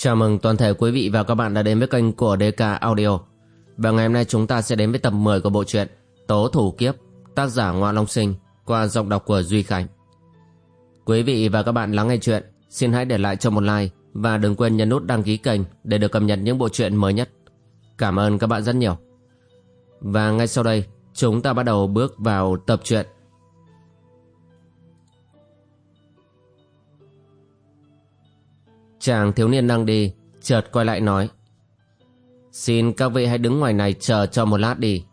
Chào mừng toàn thể quý vị và các bạn đã đến với kênh của DK Audio. Và ngày hôm nay chúng ta sẽ đến với tập 10 của bộ truyện Tố Thủ Kiếp, tác giả Ngoại Long Sinh, qua giọng đọc của Duy Khánh. Quý vị và các bạn lắng nghe chuyện, xin hãy để lại cho một like và đừng quên nhấn nút đăng ký kênh để được cập nhật những bộ truyện mới nhất. Cảm ơn các bạn rất nhiều. Và ngay sau đây, chúng ta bắt đầu bước vào tập truyện. Chàng thiếu niên đang đi, chợt quay lại nói. Xin các vị hãy đứng ngoài này chờ cho một lát đi.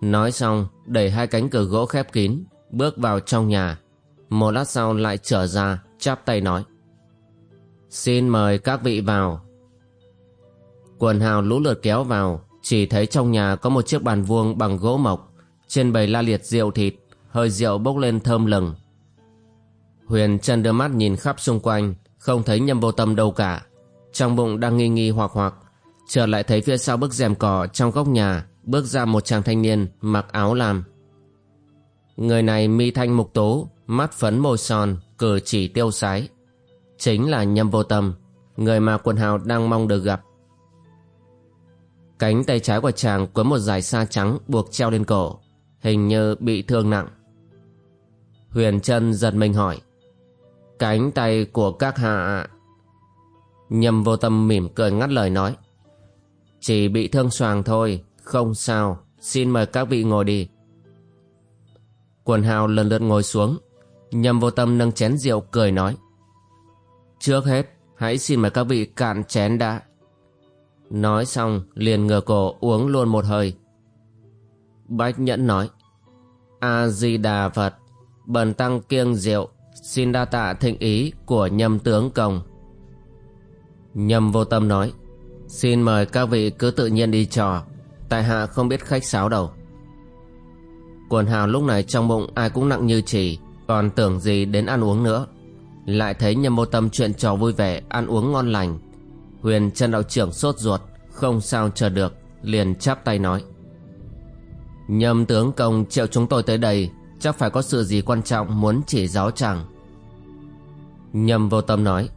Nói xong, đẩy hai cánh cửa gỗ khép kín, bước vào trong nhà. Một lát sau lại trở ra, chắp tay nói. Xin mời các vị vào. Quần hào lũ lượt kéo vào, chỉ thấy trong nhà có một chiếc bàn vuông bằng gỗ mộc, trên bầy la liệt rượu thịt, hơi rượu bốc lên thơm lừng. Huyền chân đưa mắt nhìn khắp xung quanh, không thấy nhâm vô tâm đâu cả. Trong bụng đang nghi nghi hoặc hoặc, chợt lại thấy phía sau bức rèm cỏ trong góc nhà bước ra một chàng thanh niên mặc áo lam. Người này mi thanh mục tố, mắt phấn môi son, cử chỉ tiêu sái. Chính là nhâm vô tâm, người mà quần hào đang mong được gặp. Cánh tay trái của chàng quấn một dải sa trắng buộc treo lên cổ, hình như bị thương nặng. Huyền Trân giật mình hỏi. Cánh tay của các hạ... nhầm vô tâm mỉm cười ngắt lời nói. Chỉ bị thương xoàng thôi, không sao, xin mời các vị ngồi đi. Quần hào lần lượt ngồi xuống, nhầm vô tâm nâng chén rượu cười nói. Trước hết, hãy xin mời các vị cạn chén đã. Nói xong, liền ngửa cổ uống luôn một hơi. Bách Nhẫn nói. A-di-đà Phật, bần tăng kiêng rượu, xin đa tạ thịnh ý của nhâm tướng công. Nhâm vô tâm nói. Xin mời các vị cứ tự nhiên đi trò, tại hạ không biết khách sáo đâu. Quần hào lúc này trong bụng ai cũng nặng như chỉ, còn tưởng gì đến ăn uống nữa. Lại thấy nhâm vô tâm chuyện trò vui vẻ, ăn uống ngon lành. Huyền chân đạo trưởng sốt ruột, không sao chờ được, liền chắp tay nói. Nhâm tướng công triệu chúng tôi tới đây, chắc phải có sự gì quan trọng muốn chỉ giáo chàng. Nhâm vô tâm nói.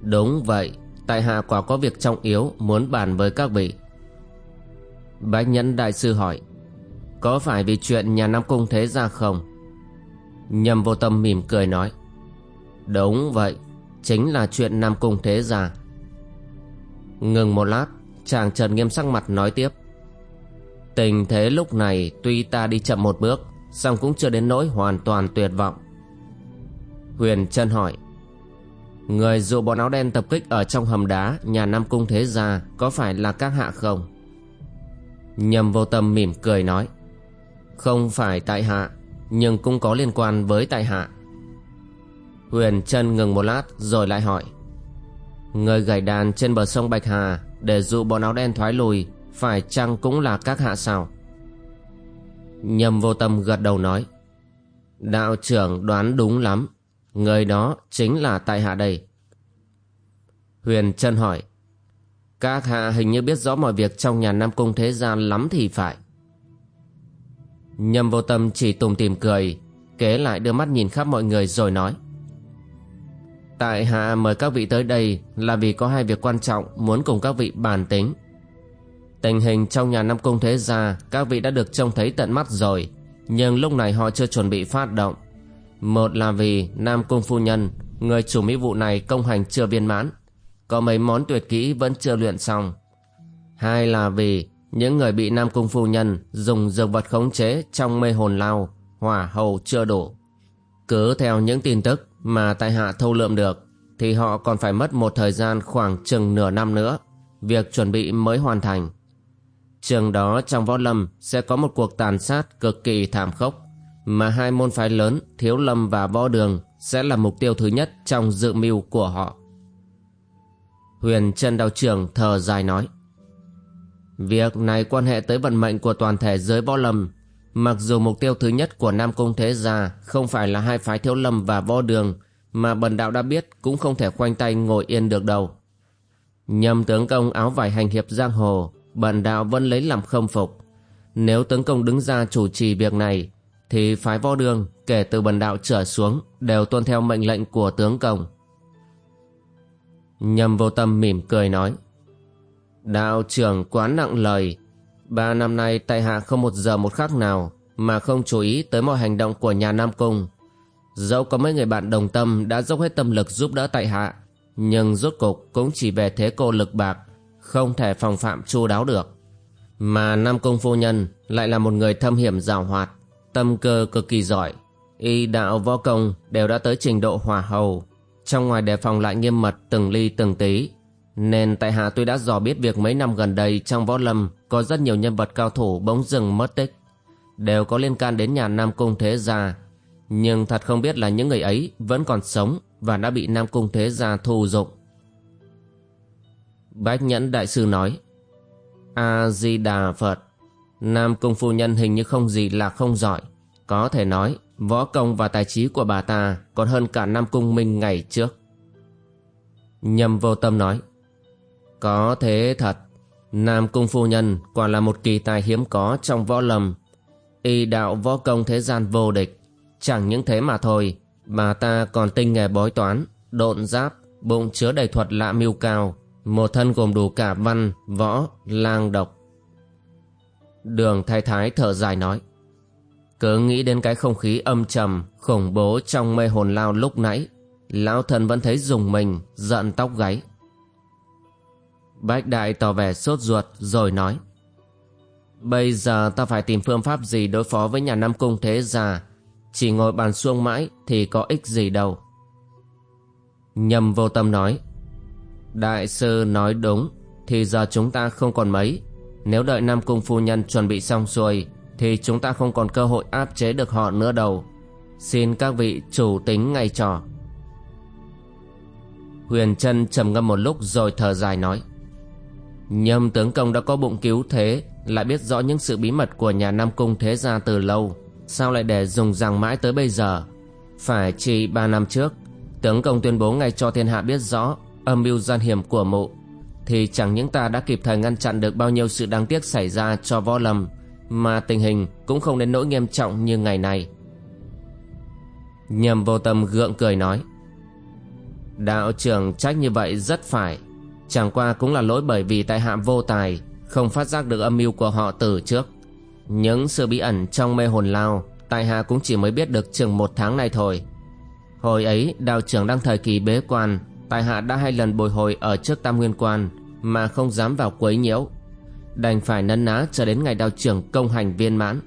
Đúng vậy, tại hạ quả có việc trọng yếu muốn bàn với các vị. Bách nhẫn đại sư hỏi. Có phải vì chuyện nhà Nam Cung thế ra không? Nhâm vô tâm mỉm cười nói. Đúng vậy, chính là chuyện Nam Cung thế gia. Ngừng một lát, chàng trần nghiêm sắc mặt nói tiếp. Tình thế lúc này tuy ta đi chậm một bước, song cũng chưa đến nỗi hoàn toàn tuyệt vọng. Huyền chân hỏi. Người dụ bọn áo đen tập kích ở trong hầm đá nhà Nam Cung Thế Gia có phải là các hạ không? Nhầm vô tâm mỉm cười nói. Không phải tại hạ, nhưng cũng có liên quan với tại hạ. Huyền chân ngừng một lát rồi lại hỏi. Người gảy đàn trên bờ sông Bạch Hà để dụ bọn áo đen thoái lùi phải chăng cũng là các hạ sao? Nhầm vô tâm gật đầu nói. Đạo trưởng đoán đúng lắm. Người đó chính là tại hạ đây. Huyền Trân hỏi. Các hạ hình như biết rõ mọi việc trong nhà Nam Cung thế gian lắm thì phải. Nhâm vô tâm chỉ tùng tìm cười, kế lại đưa mắt nhìn khắp mọi người rồi nói. Tại hạ mời các vị tới đây là vì có hai việc quan trọng muốn cùng các vị bàn tính. Tình hình trong nhà Nam Cung thế gia các vị đã được trông thấy tận mắt rồi, nhưng lúc này họ chưa chuẩn bị phát động. Một là vì Nam Cung Phu Nhân, người chủ mỹ vụ này công hành chưa viên mãn, có mấy món tuyệt kỹ vẫn chưa luyện xong. Hai là vì những người bị Nam Cung Phu Nhân dùng dược vật khống chế trong mê hồn lao, hỏa hầu chưa đủ. Cứ theo những tin tức mà tại hạ thâu lượm được, thì họ còn phải mất một thời gian khoảng chừng nửa năm nữa, việc chuẩn bị mới hoàn thành. Trường đó trong võ lâm sẽ có một cuộc tàn sát cực kỳ thảm khốc mà hai môn phái lớn Thiếu Lâm và Võ Đường sẽ là mục tiêu thứ nhất trong dự mưu của họ. Huyền Trân Đạo Trưởng thờ dài nói Việc này quan hệ tới vận mệnh của toàn thể giới võ lâm Mặc dù mục tiêu thứ nhất của Nam Cung Thế Gia không phải là hai phái Thiếu Lâm và Võ Đường mà bần đạo đã biết cũng không thể khoanh tay ngồi yên được đâu. Nhầm tướng công áo vải hành hiệp giang hồ, bần đạo vẫn lấy làm khâm phục. Nếu tướng công đứng ra chủ trì việc này thì phái võ đường kể từ bần đạo trở xuống đều tuân theo mệnh lệnh của tướng công. Nhâm vô tâm mỉm cười nói. Đạo trưởng quá nặng lời. Ba năm nay tại hạ không một giờ một khắc nào mà không chú ý tới mọi hành động của nhà Nam Cung. Dẫu có mấy người bạn đồng tâm đã dốc hết tâm lực giúp đỡ tại hạ, nhưng rốt cục cũng chỉ về thế cô lực bạc, không thể phòng phạm chu đáo được. Mà Nam Cung phu nhân lại là một người thâm hiểm giàu hoạt, tâm cơ cực kỳ giỏi, y đạo võ công đều đã tới trình độ hòa hầu, trong ngoài đề phòng lại nghiêm mật từng ly từng tí. Nên tại hạ tôi đã dò biết việc mấy năm gần đây trong võ lâm có rất nhiều nhân vật cao thủ bỗng dừng mất tích, đều có liên can đến nhà Nam Cung Thế Gia. Nhưng thật không biết là những người ấy vẫn còn sống và đã bị Nam Cung Thế Gia thù dụng. Bách Nhẫn Đại Sư nói A-di-đà Phật Nam Cung Phu Nhân hình như không gì là không giỏi Có thể nói Võ công và tài trí của bà ta Còn hơn cả Nam Cung Minh ngày trước Nhâm vô tâm nói Có thế thật Nam Cung Phu Nhân Quả là một kỳ tài hiếm có trong võ lâm Y đạo võ công thế gian vô địch Chẳng những thế mà thôi Bà ta còn tinh nghề bói toán Độn giáp Bụng chứa đầy thuật lạ mưu cao một thân gồm đủ cả văn, võ, lang độc. Đường thái thái thở dài nói. Cứ nghĩ đến cái không khí âm trầm, khủng bố trong mê hồn lao lúc nãy. Lão thần vẫn thấy dùng mình, giận tóc gáy. Bách đại tỏ vẻ sốt ruột rồi nói. Bây giờ ta phải tìm phương pháp gì đối phó với nhà Nam Cung thế già. Chỉ ngồi bàn xuông mãi thì có ích gì đâu. Nhầm vô tâm nói. Đại sư nói đúng Thì giờ chúng ta không còn mấy nếu đợi Nam Cung phu nhân chuẩn bị xong xuôi, Thì chúng ta không còn cơ hội áp chế được họ nữa đâu. Xin các vị chủ tính ngay trò Huyền Trân trầm ngâm một lúc rồi thở dài nói, Nhâm tướng công đã có bụng cứu thế, Lại biết rõ những sự bí mật của nhà Nam Cung thế gia từ lâu, Sao lại để dùng rằng mãi tới bây giờ? Phải chỉ ba năm trước, Tướng công tuyên bố ngay cho thiên hạ biết rõ âm mưu gian hiểm của mụ thì chẳng những ta đã kịp thời ngăn chặn được bao nhiêu sự đáng tiếc xảy ra cho võ lâm, mà tình hình cũng không đến nỗi nghiêm trọng như ngày này nhầm vô tâm gượng cười nói, đạo trưởng trách như vậy rất phải. Chẳng qua cũng là lỗi bởi vì tại hạ vô tài, không phát giác được âm mưu của họ từ trước. Những sự bí ẩn trong mê hồn lao, tại hạ cũng chỉ mới biết được chừng một tháng này thôi. Hồi ấy, đạo trưởng đang thời kỳ bế quan, tại hạ đã hai lần bồi hồi ở trước tam nguyên quan mà không dám vào quấy nhiễu. Đành phải nấn ná chờ đến ngày đào trưởng công hành viên mãn.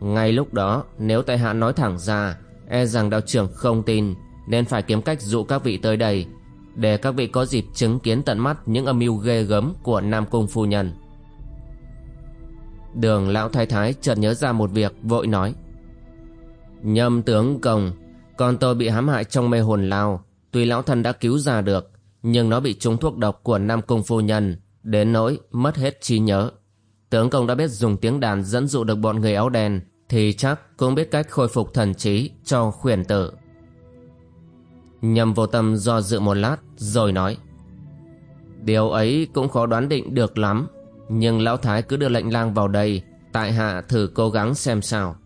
Ngay lúc đó nếu tại hạ nói thẳng ra e rằng đạo trưởng không tin nên phải kiếm cách dụ các vị tới đây để các vị có dịp chứng kiến tận mắt những âm mưu ghê gớm của nam cung phu nhân. Đường lão thái thái chợt nhớ ra một việc vội nói. Nhâm tướng công con tôi bị hãm hại trong mê hồn lao Tuy lão thân đã cứu ra được, nhưng nó bị trúng thuốc độc của Nam Cung Phu Nhân, đến nỗi mất hết trí nhớ. Tướng công đã biết dùng tiếng đàn dẫn dụ được bọn người áo đen, thì chắc cũng biết cách khôi phục thần trí cho khuyển tử. Nhầm vô tâm do dự một lát, rồi nói. Điều ấy cũng khó đoán định được lắm, nhưng lão thái cứ đưa lệnh lang vào đây, tại hạ thử cố gắng xem sao.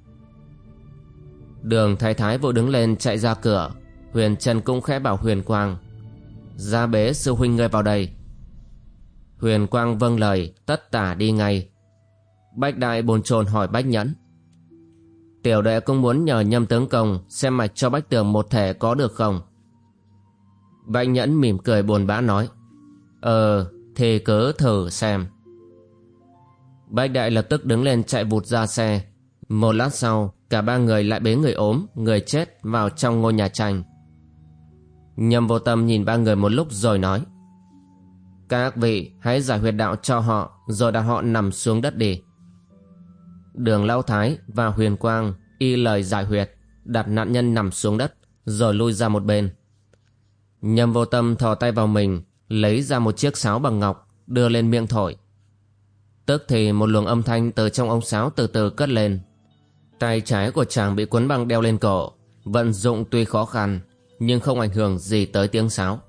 Đường thái thái vội đứng lên chạy ra cửa, Huyền Trần cũng khẽ bảo Huyền Quang ra bế sư huynh ngươi vào đây. Huyền Quang vâng lời, Tất tả đi ngay. Bách Đại bồn chồn hỏi Bách Nhẫn. Tiểu đệ cũng muốn nhờ nhâm tướng công Xem mạch cho Bách Tường một thể có được không? Bách Nhẫn mỉm cười buồn bã nói. Ờ thì cứ thử xem. Bách Đại lập tức đứng lên chạy vụt ra xe. Một lát sau, Cả ba người lại bế người ốm, Người chết vào trong ngôi nhà tranh. Nhâm vô tâm nhìn ba người một lúc rồi nói. Các vị hãy giải huyệt đạo cho họ, Rồi đặt họ nằm xuống đất đi. Đường Lão Thái và Huyền Quang Y lời giải huyệt, Đặt nạn nhân nằm xuống đất, Rồi lui ra một bên. Nhâm vô tâm thò tay vào mình, Lấy ra một chiếc sáo bằng ngọc, Đưa lên miệng thổi. Tức thì một luồng âm thanh từ trong ống sáo từ từ cất lên. Tay trái của chàng bị cuốn băng đeo lên cổ, Vận dụng tuy khó khăn nhưng không ảnh hưởng gì tới tiếng sáo.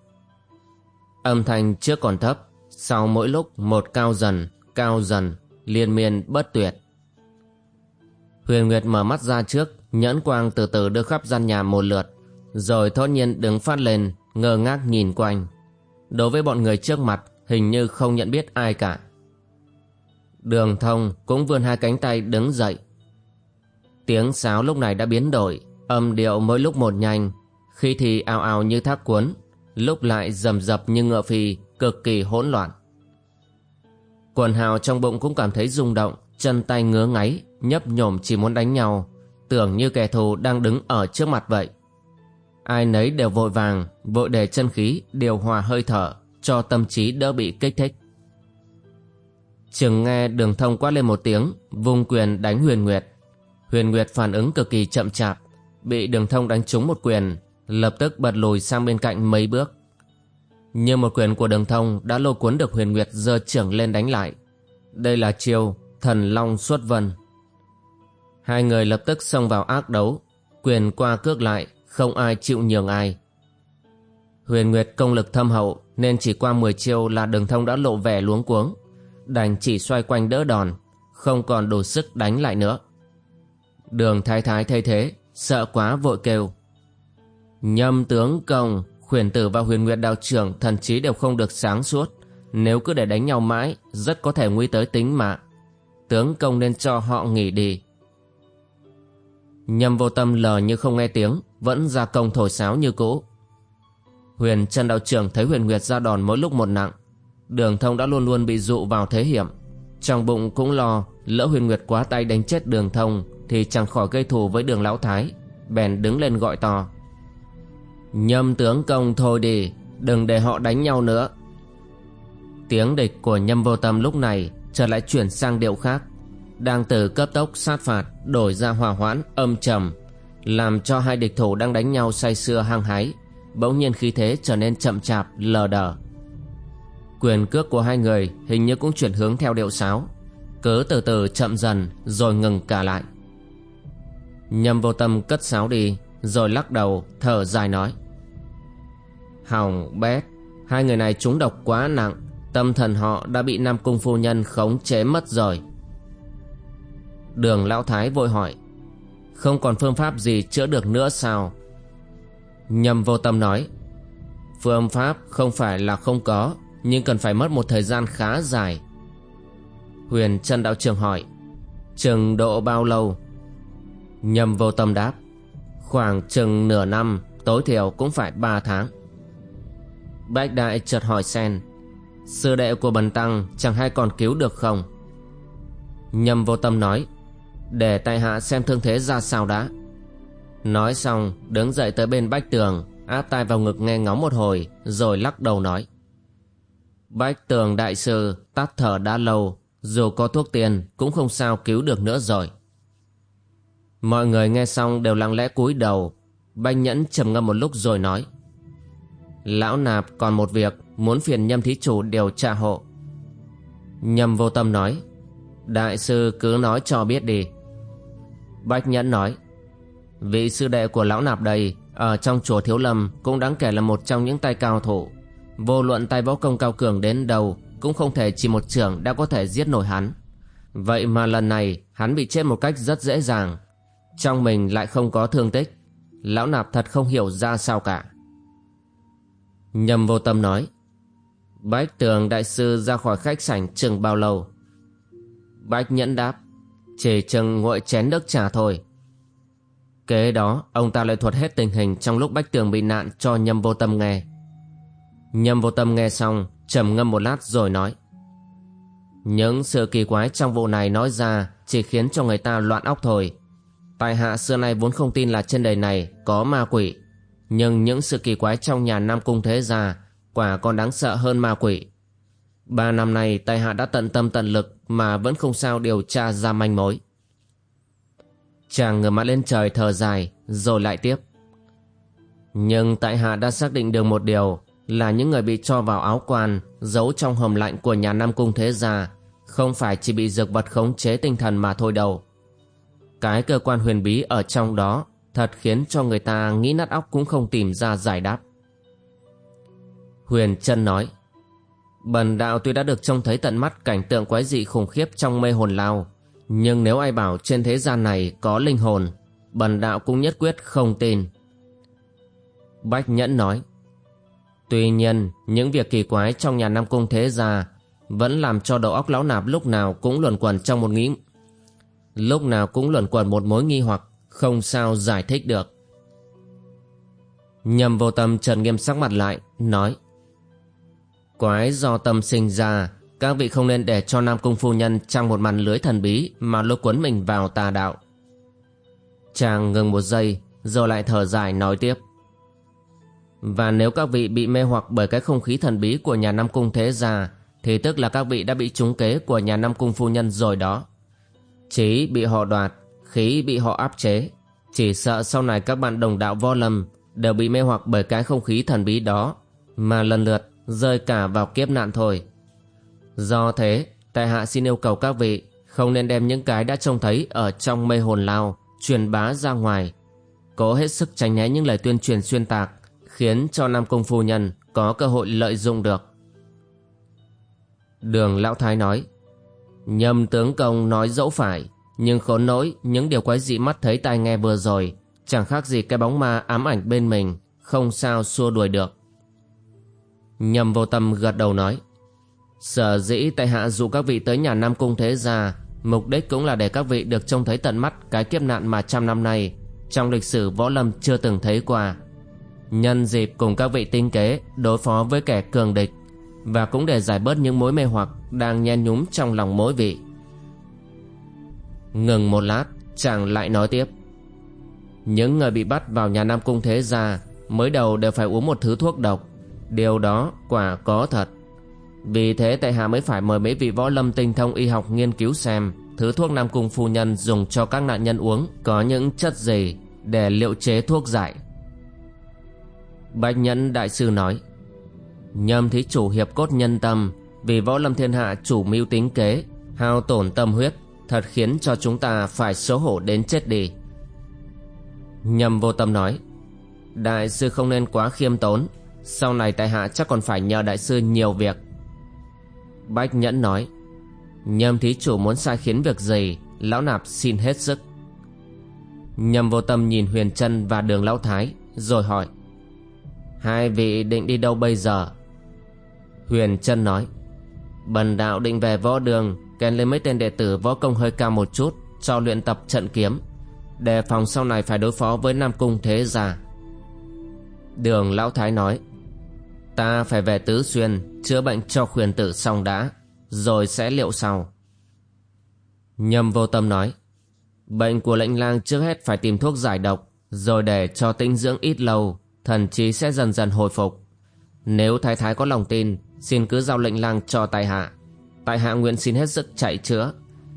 Âm thanh trước còn thấp, sau mỗi lúc một cao dần, cao dần, liên miên bất tuyệt. Huyền Nguyệt mở mắt ra trước, nhẫn quang từ từ đưa khắp gian nhà một lượt, rồi thốt nhiên đứng phát lên, ngơ ngác nhìn quanh. đối với bọn người trước mặt hình như không nhận biết ai cả. Đường thông cũng vươn hai cánh tay đứng dậy. Tiếng sáo lúc này đã biến đổi, âm điệu mỗi lúc một nhanh, khi thì ào ào như thác cuốn, lúc lại rầm rập như ngựa phi, cực kỳ hỗn loạn. Quần hào trong bụng cũng cảm thấy rung động, chân tay ngứa ngáy, nhấp nhổm chỉ muốn đánh nhau, tưởng như kẻ thù đang đứng ở trước mặt vậy. Ai nấy đều vội vàng, vội để chân khí, điều hòa hơi thở, cho tâm trí đỡ bị kích thích. Trường nghe đường thông quát lên một tiếng, vung quyền đánh huyền nguyệt. Huyền nguyệt phản ứng cực kỳ chậm chạp, bị đường thông đánh trúng một quyền, lập tức bật lùi sang bên cạnh mấy bước. Như một quyền của đường thông đã lôi cuốn được huyền nguyệt giơ trưởng lên đánh lại. Đây là chiêu thần long xuất vân. Hai người lập tức xông vào ác đấu, quyền qua cước lại, không ai chịu nhường ai. Huyền Nguyệt công lực thâm hậu nên chỉ qua 10 chiêu là đường thông đã lộ vẻ luống cuống, đành chỉ xoay quanh đỡ đòn, không còn đủ sức đánh lại nữa. Đường thái thái thay thế, sợ quá vội kêu. Nhâm tướng công, khuyển tử và huyền nguyệt đạo trưởng thần trí đều không được sáng suốt. Nếu cứ để đánh nhau mãi, rất có thể nguy tới tính mạng. Tướng công nên cho họ nghỉ đi. Nhâm vô tâm lờ như không nghe tiếng, vẫn ra công thổi sáo như cũ. Huyền Trần Đạo trưởng thấy Huyền Nguyệt ra đòn mỗi lúc một nặng. Đường thông đã luôn luôn bị dụ vào thế hiểm. Trong bụng cũng lo, lỡ Huyền Nguyệt quá tay đánh chết đường thông thì chẳng khỏi gây thù với đường lão thái. Bèn đứng lên gọi to. Nhâm tướng công thôi đi, đừng để họ đánh nhau nữa. Tiếng địch của nhâm vô tâm lúc này trở lại chuyển sang điệu khác. Đang từ cấp tốc sát phạt đổi ra hòa hoãn âm trầm làm cho hai địch thủ đang đánh nhau say sưa hăng hái bỗng nhiên khí thế trở nên chậm chạp lờ đờ quyền cước của hai người hình như cũng chuyển hướng theo điệu sáo cứ từ từ chậm dần rồi ngừng cả lại nhâm vô tâm cất sáo đi rồi lắc đầu thở dài nói hỏng bét hai người này trúng độc quá nặng, tâm thần họ đã bị nam cung phu nhân khống chế mất rồi. Đường lão thái vội hỏi, không còn phương pháp gì chữa được nữa sao? Nhâm vô tâm nói, Phương pháp không phải là không có, Nhưng cần phải mất một thời gian khá dài. Huyền Trân Đạo Trường hỏi, Chừng độ bao lâu? Nhâm vô tâm đáp, Khoảng chừng nửa năm, Tối thiểu cũng phải ba tháng. Bách Đại chợt hỏi sen, Sư đệ của Bần Tăng Chẳng hay còn cứu được không? Nhâm vô tâm nói, Để tại hạ xem thương thế ra sao đã. Nói xong, đứng dậy tới bên bách tường, Áp tai vào ngực nghe ngóng một hồi, Rồi lắc đầu nói, Bách tường đại sư, tắt thở đã lâu, Dù có thuốc tiền Cũng không sao cứu được nữa rồi. Mọi người nghe xong đều lặng lẽ cúi đầu, Bách nhẫn trầm ngâm một lúc rồi nói Lão nạp còn một việc Muốn phiền nhâm thí chủ điều tra hộ. Nhâm vô tâm nói, Đại sư cứ nói cho biết đi. Bách nhẫn nói, Vị sư đệ của lão nạp đây Ở trong chùa Thiếu Lâm Cũng đáng kể là một trong những tay cao thủ. Vô luận tay võ công cao cường đến đâu Cũng không thể chỉ một trưởng đã có thể giết nổi hắn. Vậy mà lần này Hắn bị chết một cách rất dễ dàng. Trong mình lại không có thương tích. Lão nạp thật không hiểu ra sao cả. Nhầm vô tâm nói Bách tường đại sư ra khỏi khách sảnh chừng bao lâu Bách nhẫn đáp Chỉ chừng nguội chén nước trà thôi Kế đó ông ta lại thuật hết tình hình trong lúc Bách Tường bị nạn cho Nhâm Vô Tâm nghe. Nhâm Vô Tâm nghe xong, trầm ngâm một lát rồi nói. Những sự kỳ quái trong vụ này nói ra chỉ khiến cho người ta loạn óc thôi. Tại hạ xưa nay vốn không tin là trên đời này có ma quỷ. Nhưng những sự kỳ quái trong nhà Nam Cung Thế Gia quả còn đáng sợ hơn ma quỷ. Ba năm nay, tại hạ đã tận tâm tận lực mà vẫn không sao điều tra ra manh mối. Chàng ngửa mặt lên trời thở dài, Rồi lại tiếp Nhưng tại hạ đã xác định được một điều Là những người bị cho vào áo quan Giấu trong hầm lạnh của nhà Nam Cung Thế Gia Không phải chỉ bị dược vật khống chế tinh thần mà thôi đâu Cái cơ quan huyền bí ở trong đó Thật khiến cho người ta nghĩ nát óc cũng không tìm ra giải đáp Huyền Trân nói Bần đạo tuy đã được trông thấy tận mắt cảnh tượng quái dị khủng khiếp trong mê hồn lao nhưng nếu ai bảo trên thế gian này có linh hồn, bần đạo cũng nhất quyết không tin. Bách Nhẫn nói, Tuy nhiên, những việc kỳ quái trong nhà Nam Cung Thế Gia vẫn làm cho đầu óc lão nạp lúc nào cũng luẩn quẩn trong một nghĩ lúc nào cũng luẩn quẩn một mối nghi hoặc không sao giải thích được nhầm vô tâm trần nghiêm sắc mặt lại nói quái do tâm sinh ra các vị không nên để cho nam cung phu nhân trang một màn lưới thần bí mà lôi cuốn mình vào tà đạo chàng ngừng một giây rồi lại thở dài nói tiếp và nếu các vị bị mê hoặc bởi cái không khí thần bí của nhà Nam Cung Thế Gia thì tức là các vị đã bị trúng kế của nhà Nam Cung Phu Nhân rồi đó. Chí bị họ đoạt, khí bị họ áp chế. Chỉ sợ sau này các bạn đồng đạo vo lầm đều bị mê hoặc bởi cái không khí thần bí đó mà lần lượt rơi cả vào kiếp nạn thôi. Do thế, tại hạ xin yêu cầu các vị không nên đem những cái đã trông thấy ở trong mê hồn lao truyền bá ra ngoài. Cố hết sức tránh né những lời tuyên truyền xuyên tạc khiến cho Nam Cung Phu Nhân có cơ hội lợi dụng được. Đường Lão Thái nói Nhâm tướng công nói dẫu phải nhưng khốn nỗi, những điều quái dị mắt thấy tai nghe vừa rồi, Chẳng khác gì cái bóng ma ám ảnh bên mình, Không sao xua đuổi được nhầm vô tâm gật đầu nói, Sở dĩ tại hạ dụ các vị tới nhà Nam Cung Thế Gia, Mục đích cũng là để các vị được trông thấy tận mắt Cái kiếp nạn mà trăm năm nay, Trong lịch sử võ lâm chưa từng thấy qua Nhân dịp cùng các vị tinh kế Đối phó với kẻ cường địch và cũng để giải bớt những mối mê hoặc đang nhen nhúm trong lòng mỗi vị. Ngừng một lát, chàng lại nói tiếp. Những người bị bắt vào nhà Nam Cung Thế Gia mới đầu đều phải uống một thứ thuốc độc. Điều đó quả có thật. Vì thế tại hạ mới phải mời mấy vị võ lâm tinh thông y học nghiên cứu xem thứ thuốc Nam Cung phu nhân dùng cho các nạn nhân uống có những chất gì để liệu chế thuốc giải. Bạch Nhẫn Đại Sư nói Nhâm thí chủ hiệp cốt nhân tâm Vì võ lâm thiên hạ chủ mưu tính kế Hao tổn tâm huyết Thật khiến cho chúng ta phải xấu hổ đến chết đi. Nhâm vô tâm nói, Đại sư không nên quá khiêm tốn, Sau này tại hạ chắc còn phải nhờ đại sư nhiều việc. Bách Nhẫn nói, Nhâm thí chủ muốn sai khiến việc gì, Lão nạp xin hết sức. Nhâm vô tâm nhìn Huyền Trân và đường Lão Thái, Rồi hỏi, Hai vị định đi đâu bây giờ? Huyền Trân nói, Bần đạo định về võ đường Kèn lên mấy tên đệ tử võ công hơi cao một chút, Cho luyện tập trận kiếm. Đề phòng sau này phải đối phó với Nam Cung Thế Gia. Đường Lão Thái nói, Ta phải về Tứ Xuyên, Chữa bệnh cho khuyền tử xong đã, Rồi sẽ liệu sau. Nhâm vô tâm nói, Bệnh của lệnh lang trước hết phải tìm thuốc giải độc, Rồi để cho tinh dưỡng ít lâu, Thần trí sẽ dần dần hồi phục. Nếu thái thái có lòng tin, Xin cứ giao lệnh lang cho tài hạ. Tại hạ nguyện xin hết sức chạy chữa,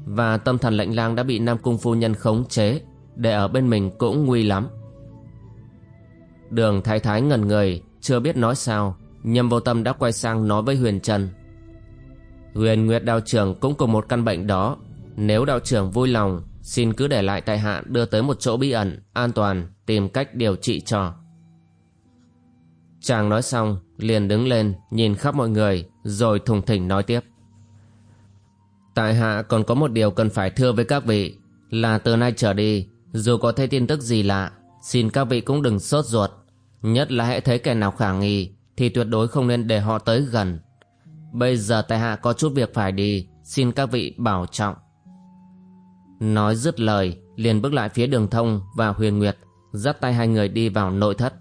Và tâm thần lệnh lang đã bị Nam Cung phu nhân khống chế, Để ở bên mình cũng nguy lắm. Đường thái thái ngẩn người, Chưa biết nói sao, Nhâm vô tâm đã quay sang nói với Huyền Trần. Huyền Nguyệt đạo trưởng cũng cùng một căn bệnh đó, Nếu đạo trưởng vui lòng, Xin cứ để lại tại hạ đưa tới một chỗ bí ẩn, An toàn, Tìm cách điều trị cho. Chàng nói xong, liền đứng lên, nhìn khắp mọi người, rồi thùng thỉnh nói tiếp. Tại hạ còn có một điều cần phải thưa với các vị là từ nay trở đi dù có thấy tin tức gì lạ xin các vị cũng đừng sốt ruột nhất là hãy thấy kẻ nào khả nghi thì tuyệt đối không nên để họ tới gần. Bây giờ tại hạ có chút việc phải đi xin các vị bảo trọng. Nói dứt lời liền bước lại phía đường thông và huyền nguyệt dắt tay hai người đi vào nội thất.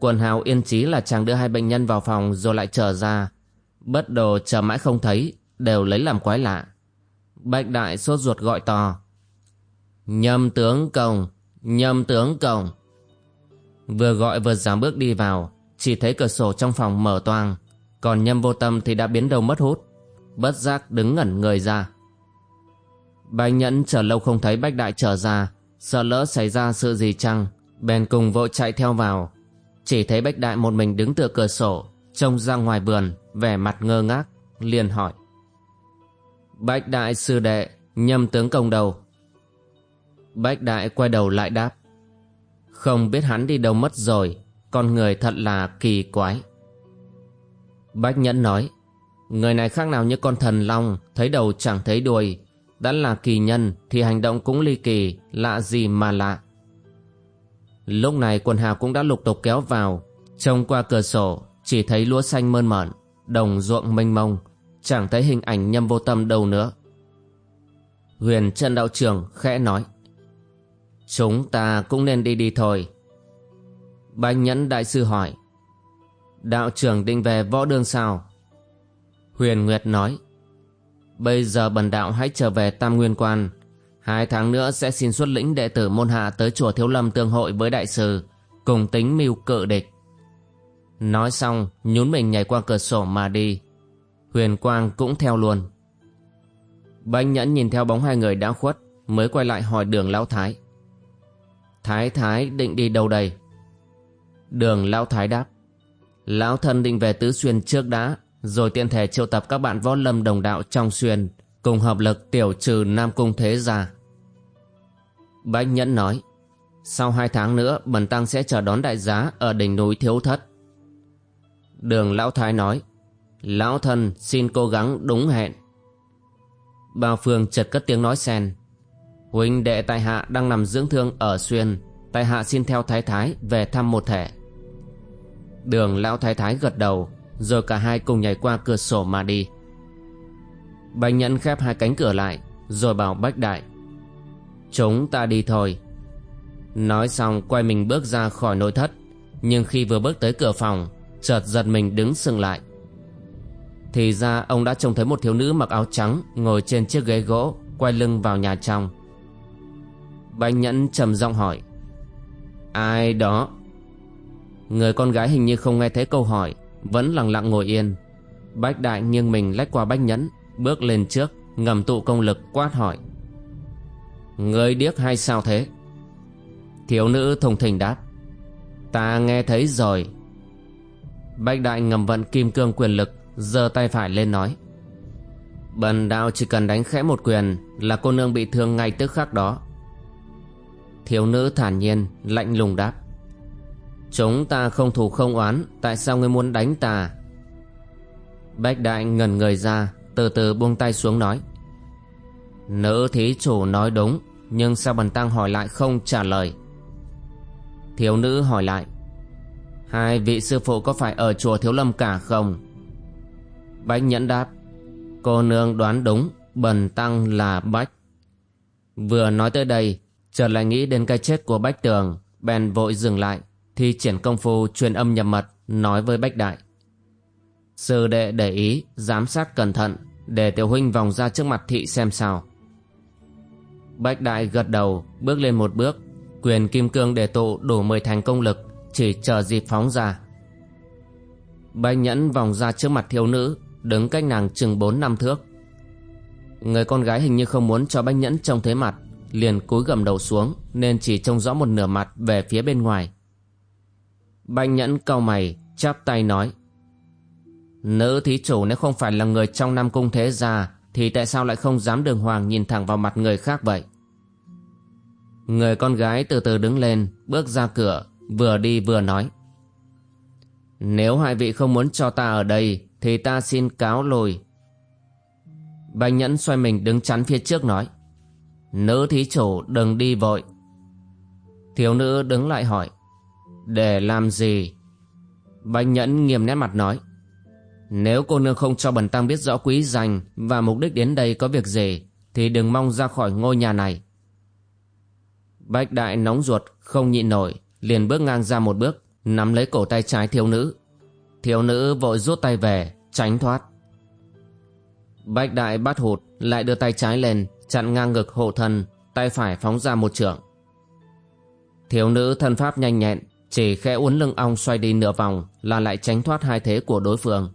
Quần hào yên chí là chàng đưa hai bệnh nhân vào phòng rồi lại trở ra. Bất đồ chờ mãi không thấy, đều lấy làm quái lạ. Bạch đại sốt ruột gọi to. Nhâm tướng công, nhâm tướng công. Vừa gọi vừa giảm bước đi vào, chỉ thấy cửa sổ trong phòng mở toang. Còn nhâm vô tâm thì đã biến đầu mất hút. Bất giác đứng ngẩn người ra. Bạch nhẫn chờ lâu không thấy bách đại trở ra, sợ lỡ xảy ra sự gì chăng, bèn cùng vội chạy theo vào, chỉ thấy Bách Đại một mình đứng tựa cửa sổ Trông ra ngoài vườn Vẻ mặt ngơ ngác liền hỏi Bách Đại sư đệ Nhâm tướng công đầu. Bách Đại quay đầu lại đáp. Không biết hắn đi đâu mất rồi Con người thật là kỳ quái. Bách Nhẫn nói Người này khác nào như con thần long Thấy đầu chẳng thấy đuôi Đã là kỳ nhân Thì hành động cũng ly kỳ Lạ gì mà lạ. Lúc này quần hào cũng đã lục tục kéo vào Trông qua cửa sổ chỉ thấy lúa xanh mơn mởn, đồng ruộng mênh mông, chẳng thấy hình ảnh nhâm vô tâm đâu nữa. Huyền chân Đạo trưởng khẽ nói. Chúng ta cũng nên đi đi thôi. Bánh Nhẫn Đại Sư hỏi. Đạo trưởng định về võ đương sao? Huyền Nguyệt nói. Bây giờ bần đạo hãy trở về Tam Nguyên Quan. Hai tháng nữa sẽ xin xuất lĩnh đệ tử môn hạ tới chùa Thiếu Lâm tương hội với đại sư, cùng tính mưu cự địch. Nói xong, nhún mình nhảy qua cửa sổ mà đi. Huyền Quang cũng theo luôn. Bánh nhẫn nhìn theo bóng hai người đã khuất, mới quay lại hỏi đường Lão Thái. Thái Thái định đi đâu đây? Đường Lão Thái đáp. Lão thân định về Tứ Xuyên trước đã, rồi tiện thể triệu tập các bạn võ lâm đồng đạo trong xuyên, cùng hợp lực tiểu trừ Nam Cung Thế Gia. Bánh Nhẫn nói, sau hai tháng nữa Bần Tăng sẽ chờ đón đại giá ở đỉnh núi Thiếu Thất. Đường Lão Thái nói, Lão thân xin cố gắng đúng hẹn. Bao phương chợt cất tiếng nói xen. Huynh đệ tại hạ đang nằm dưỡng thương ở xuyên, tại hạ xin theo thái thái về thăm một thể. Đường Lão Thái Thái gật đầu, rồi cả hai cùng nhảy qua cửa sổ mà đi. bành Nhẫn khép hai cánh cửa lại, rồi bảo Bách Đại. Chúng ta đi thôi. Nói xong quay mình bước ra khỏi nội thất, nhưng khi vừa bước tới cửa phòng, chợt giật mình đứng sừng lại. Thì ra ông đã trông thấy một thiếu nữ mặc áo trắng ngồi trên chiếc ghế gỗ, quay lưng vào nhà trong. Bạch Nhẫn trầm giọng hỏi. Ai đó? Người con gái hình như không nghe thấy câu hỏi, vẫn lặng lặng ngồi yên. Bách Đại nghiêng mình lách qua Bách Nhẫn, bước lên trước, ngầm tụ công lực quát hỏi. Người điếc hay sao thế? Thiếu nữ thùng thình đáp. Ta nghe thấy rồi. Bách Đại ngầm vận kim cương quyền lực, giơ tay phải lên nói. Bần đạo chỉ cần đánh khẽ một quyền là cô nương bị thương ngay tức khắc đó. Thiếu nữ thản nhiên, lạnh lùng đáp. Chúng ta không thù không oán Tại sao ngươi muốn đánh ta Bách đại ngần người ra Từ từ buông tay xuống nói Nữ thí chủ nói đúng Nhưng sao bần tăng hỏi lại không trả lời Thiếu nữ hỏi lại Hai vị sư phụ có phải ở chùa Thiếu Lâm cả không Bách nhẫn đáp Cô nương đoán đúng Bần tăng là Bách Vừa nói tới đây Chợt lại nghĩ đến cái chết của Bách Tường Bèn vội dừng lại thì triển công phu truyền âm nhập mật nói với Bách Đại. Sư đệ để ý, giám sát cẩn thận để tiểu huynh vòng ra trước mặt thị xem sao. Bách Đại gật đầu, bước lên một bước, quyền kim cương để tụ đủ mười thành công lực, chỉ chờ dịp phóng ra. Bách Nhẫn vòng ra trước mặt thiếu nữ, đứng cách nàng chừng bốn năm thước. Người con gái hình như không muốn cho Bách Nhẫn trông thấy mặt, liền cúi gầm đầu xuống nên chỉ trông rõ một nửa mặt về phía bên ngoài. bách nhẫn cau mày, chắp tay nói. Nữ thí chủ nếu không phải là người trong Nam Cung Thế Gia, thì tại sao lại không dám đường hoàng nhìn thẳng vào mặt người khác vậy? Người con gái từ từ đứng lên, bước ra cửa, vừa đi vừa nói. Nếu hai vị không muốn cho ta ở đây, thì ta xin cáo lùi. Bạch nhẫn xoay mình đứng chắn phía trước nói. Nữ thí chủ đừng đi vội. Thiếu nữ đứng lại hỏi. Để làm gì? Bạch Nhẫn nghiêm nét mặt nói. Nếu cô nương không cho bần tăng biết rõ quý danh và mục đích đến đây có việc gì, thì đừng mong ra khỏi ngôi nhà này. Bạch Đại nóng ruột, không nhịn nổi, liền bước ngang ra một bước, nắm lấy cổ tay trái thiếu nữ. Thiếu nữ vội rút tay về, tránh thoát. Bạch Đại bắt hụt, lại đưa tay trái lên, chặn ngang ngực hộ thân, tay phải phóng ra một trượng. Thiếu nữ thân pháp nhanh nhẹn, chỉ khẽ uốn lưng ong xoay đi nửa vòng là lại tránh thoát hai thế của đối phương.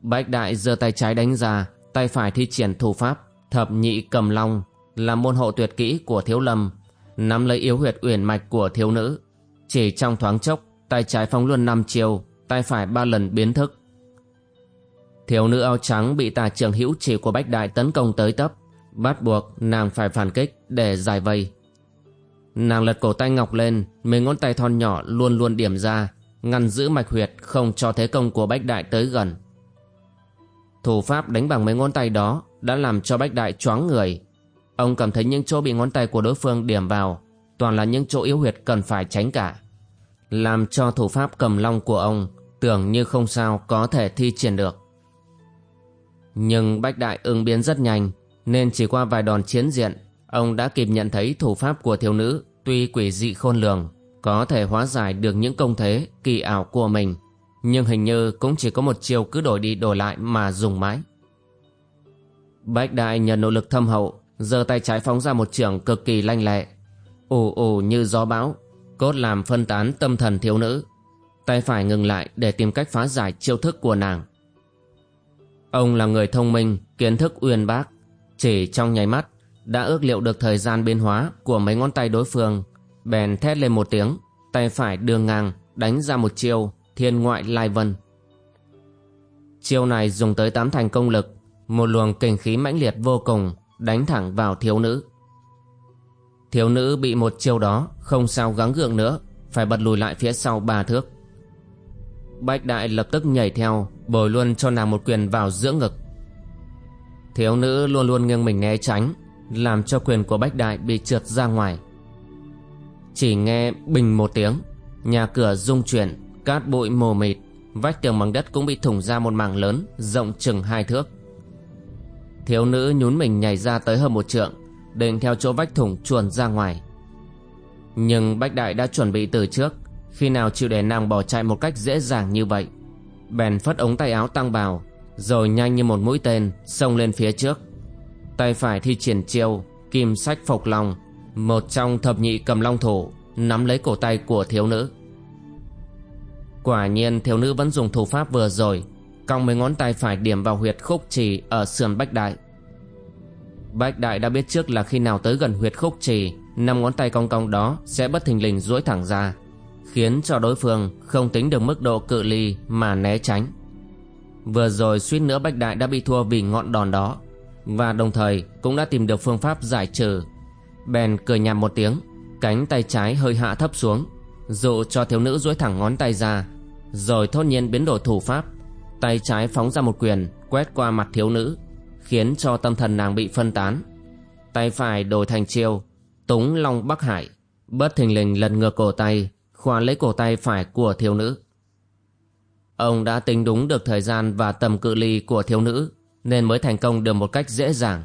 Bách đại giơ tay trái đánh ra, tay phải thi triển thủ pháp, thập nhị cầm long là môn hộ tuyệt kỹ của thiếu lâm, nắm lấy yếu huyệt uyển mạch của thiếu nữ. Chỉ trong thoáng chốc, tay trái phóng luôn năm chiều, tay phải ba lần biến thức. Thiếu nữ áo trắng bị tà trường hữu chỉ của Bách Đại tấn công tới tấp, bắt buộc nàng phải phản kích để giải vây. Nàng lật cổ tay ngọc lên, mấy ngón tay thon nhỏ luôn luôn điểm ra, ngăn giữ mạch huyệt không cho thế công của Bách Đại tới gần. Thủ pháp đánh bằng mấy ngón tay đó đã làm cho Bách Đại choáng người. Ông cảm thấy những chỗ bị ngón tay của đối phương điểm vào toàn là những chỗ yếu huyệt cần phải tránh cả. làm cho thủ pháp cầm long của ông tưởng như không sao có thể thi triển được. Nhưng Bách Đại ứng biến rất nhanh, nên chỉ qua vài đòn chiến diện, ông đã kịp nhận thấy thủ pháp của thiếu nữ, tuy quỷ dị khôn lường, có thể hóa giải được những công thế, kỳ ảo của mình, nhưng hình như cũng chỉ có một chiều cứ đổi đi đổi lại mà dùng mãi. Bách Đại nhờ nỗ lực thâm hậu, giơ tay trái phóng ra một trường cực kỳ lanh lẹ, ù ù như gió bão, cốt làm phân tán tâm thần thiếu nữ tay phải ngừng lại để tìm cách phá giải chiêu thức của nàng. Ông là người thông minh, kiến thức uyên bác, chỉ trong nháy mắt đã ước liệu được thời gian biến hóa của mấy ngón tay đối phương. Bèn thét lên một tiếng, tay phải đưa ngang, đánh ra một chiêu, thiên ngoại lai vân. Chiêu này dùng tới tám thành công lực, một luồng kình khí mãnh liệt vô cùng, đánh thẳng vào thiếu nữ. Thiếu nữ bị một chiêu đó không sao gắng gượng nữa, phải bật lùi lại phía sau ba thước bách đại lập tức nhảy theo, bồi luôn cho nàng một quyền vào giữa ngực. Thiếu nữ luôn luôn nghiêng mình né tránh, làm cho quyền của bách đại bị trượt ra ngoài. Chỉ nghe bình một tiếng, nhà cửa rung chuyển, cát bụi mồ mịt, vách tường bằng đất cũng bị thủng ra một mảng lớn, rộng chừng hai thước. Thiếu nữ nhún mình nhảy ra tới hơn một trượng, định theo chỗ vách thủng chuồn ra ngoài. Nhưng bách đại đã chuẩn bị từ trước khi nào chịu để nàng bỏ chạy một cách dễ dàng như vậy? Bèn phất ống tay áo tăng bào rồi nhanh như một mũi tên, xông lên phía trước. Tay phải thi triển chiêu kim sách phục long, một trong thập nhị cầm long thủ, nắm lấy cổ tay của thiếu nữ. Quả nhiên, thiếu nữ vẫn dùng thủ pháp vừa rồi, cong mấy ngón tay phải điểm vào huyệt khúc trì ở sườn bách đại. Bách đại đã biết trước là khi nào tới gần huyệt khúc trì, năm ngón tay cong cong đó sẽ bất thình lình duỗi thẳng ra khiến cho đối phương không tính được mức độ cự ly mà né tránh. Vừa rồi suýt nữa bách đại đã bị thua vì ngọn đòn đó, và đồng thời cũng đã tìm được phương pháp giải trừ. Bèn cười nhạt một tiếng, cánh tay trái hơi hạ thấp xuống, dụ cho thiếu nữ duỗi thẳng ngón tay ra, rồi thốt nhiên biến đổi thủ pháp. Tay trái phóng ra một quyền, quét qua mặt thiếu nữ, khiến cho tâm thần nàng bị phân tán. Tay phải đổi thành chiêu, túng long bắc hải bất thình lình lật ngược cổ tay khoa lấy cổ tay phải của thiếu nữ. Ông đã tính đúng được thời gian và tầm cự ly của thiếu nữ, nên mới thành công được một cách dễ dàng.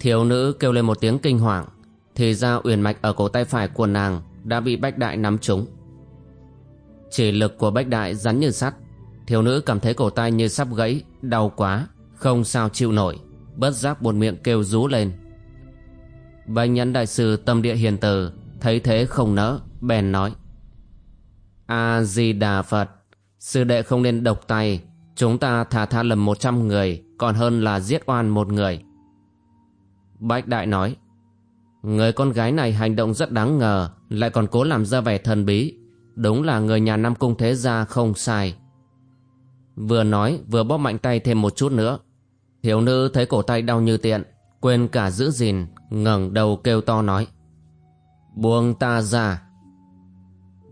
Thiếu nữ kêu lên một tiếng kinh hoàng, thì ra uyển mạch ở cổ tay phải của nàng đã bị bách đại nắm trúng. Chỉ lực của bách đại rắn như sắt, thiếu nữ cảm thấy cổ tay như sắp gãy, đau quá, không sao chịu nổi bất giác buồn miệng kêu rú lên. Bạch nhẫn đại sư tâm địa hiền từ thấy thế không nỡ, bèn nói. A di đà phật sư đệ không nên độc tay. Chúng ta thà tha lầm một trăm người, còn hơn là giết oan một người. Bạch đại nói, người con gái này hành động rất đáng ngờ, lại còn cố làm ra vẻ thần bí. Đúng là người nhà nam cung thế gia không sai. Vừa nói, vừa bóp mạnh tay thêm một chút nữa. Thiếu nữ thấy cổ tay đau như tiện, quên cả giữ gìn, ngẩng đầu kêu to nói buông ta ra.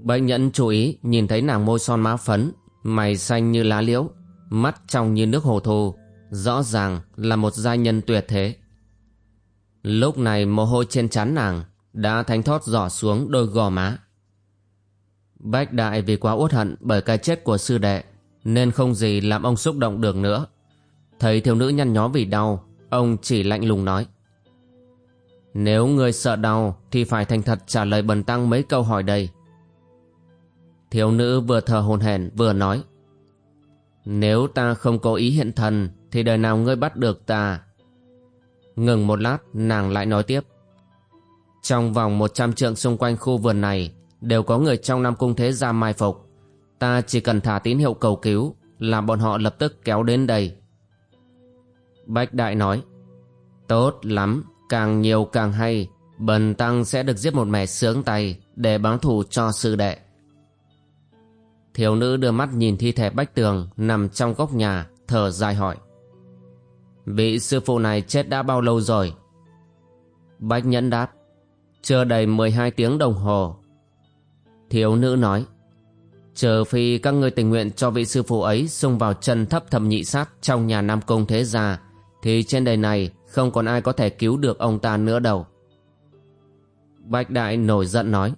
Bệnh nhẫn chú ý, nhìn thấy nàng môi son má phấn, mày xanh như lá liễu, mắt trong như nước hồ thu rõ ràng là một gia nhân tuyệt thế. Lúc này mồ hôi trên trán nàng đã thánh thót giỏ xuống đôi gò má. Bách đại vì quá uất hận bởi cái chết của sư đệ, nên không gì làm ông xúc động được nữa. Thấy thiếu nữ nhăn nhó vì đau, ông chỉ lạnh lùng nói nếu ngươi sợ đau, thì phải thành thật trả lời bần tăng mấy câu hỏi đây. Thiếu nữ vừa thở hồn hển, vừa nói, nếu ta không có ý hiện thần, thì đời nào ngươi bắt được ta? Ngừng một lát, nàng lại nói tiếp, trong vòng một trăm trượng xung quanh khu vườn này, đều có người trong năm cung thế gia mai phục. Ta chỉ cần thả tín hiệu cầu cứu, là bọn họ lập tức kéo đến đây. Bách đại nói, tốt lắm càng nhiều càng hay, bần tăng sẽ được giết một mẻ sướng tay để báo thù cho sư đệ. Thiếu nữ đưa mắt nhìn thi thể bách tường nằm trong góc nhà, thở dài hỏi. Vị sư phụ này chết đã bao lâu rồi? Bách nhẫn đáp, chưa đầy 12 tiếng đồng hồ. Thiếu nữ nói chờ phi các ngươi tình nguyện cho vị sư phụ ấy xông vào chân thấp thầm nhị sát trong nhà nam công thế gia, thì trên đời này không còn ai có thể cứu được ông ta nữa đâu bách đại nổi giận nói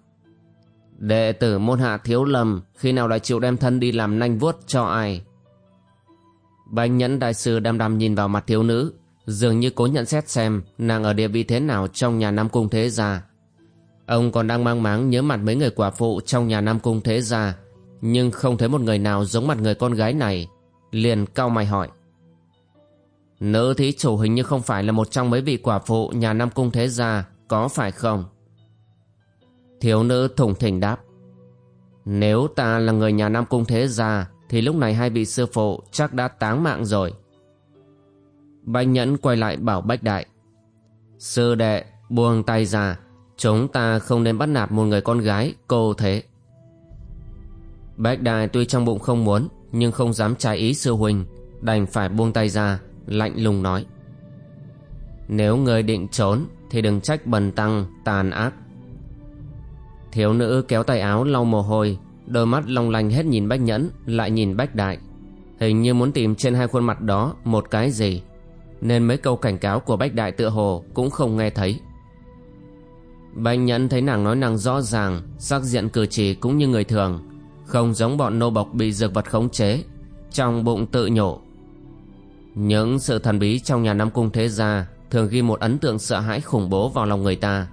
Đệ tử môn hạ thiếu lầm khi nào lại chịu đem thân đi làm nanh vuốt cho ai? Bạch nhẫn đại sư đăm đăm nhìn vào mặt thiếu nữ, dường như cố nhận xét xem nàng ở địa vị thế nào trong nhà Nam Cung Thế Gia. Ông còn đang mang máng nhớ mặt mấy người quả phụ trong nhà Nam Cung Thế Gia, nhưng không thấy một người nào giống mặt người con gái này, liền cau mày hỏi. Nữ thí chủ hình như không phải là một trong mấy vị quả phụ nhà Nam Cung Thế Gia, có phải không? Thiếu nữ thủng thỉnh đáp. Nếu ta là người nhà Nam Cung Thế Gia, thì lúc này hai vị sư phụ chắc đã táng mạng rồi. Bách Nhẫn quay lại bảo Bách Đại. Sư đệ, buông tay ra, chúng ta không nên bắt nạt một người con gái, cô thế. Bách Đại tuy trong bụng không muốn, nhưng không dám trái ý sư huynh, đành phải buông tay ra, lạnh lùng nói. Nếu người định trốn, thì đừng trách bần tăng, tàn ác. Thiếu nữ kéo tay áo lau mồ hôi, đôi mắt long lanh hết nhìn Bách Nhẫn, lại nhìn Bách Đại. Hình như muốn tìm trên hai khuôn mặt đó một cái gì nên mấy câu cảnh cáo của Bách Đại tựa hồ cũng không nghe thấy. Bách Nhẫn thấy nàng nói năng rõ ràng, sắc diện cử chỉ cũng như người thường, không giống bọn nô bộc bị dược vật khống chế, trong bụng tự nhổ. Những sự thần bí trong nhà Nam Cung thế gia thường ghi một ấn tượng sợ hãi khủng bố vào lòng người ta,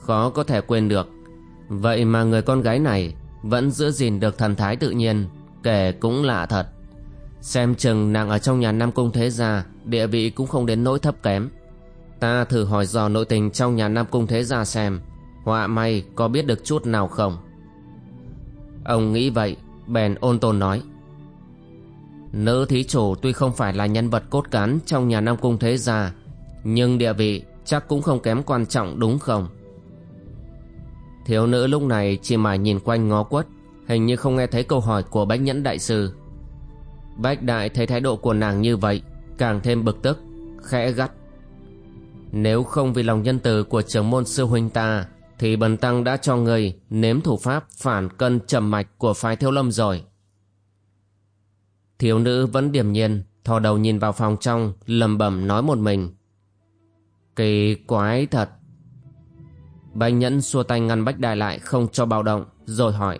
khó có thể quên được. Vậy mà người con gái này vẫn giữ gìn được thần thái tự nhiên, kể cũng lạ thật. Xem chừng nàng ở trong nhà Nam Cung Thế Gia Địa vị cũng không đến nỗi thấp kém Ta thử hỏi dò nội tình trong nhà Nam Cung Thế Gia xem Họa may có biết được chút nào không Ông nghĩ vậy Bèn ôn tồn nói Nữ thí chủ tuy không phải là nhân vật cốt cán Trong nhà Nam Cung Thế Gia, Nhưng địa vị chắc cũng không kém quan trọng đúng không? Thiếu nữ lúc này chỉ mà nhìn quanh ngó quất, Hình như không nghe thấy câu hỏi của bách nhẫn đại sư. Bách đại thấy thái độ của nàng như vậy, Càng thêm bực tức, Khẽ gắt. Nếu không vì lòng nhân từ của trưởng môn sư huynh ta, Thì bần tăng đã cho người Nếm thủ pháp phản cân trầm mạch Của phái thiếu lâm rồi. Thiếu nữ vẫn điềm nhiên, Thò đầu nhìn vào phòng trong lầm bẩm nói một mình. Kỳ quái thật. Bành nhẫn xua tay ngăn bách đại lại, Không cho bạo động, Rồi hỏi.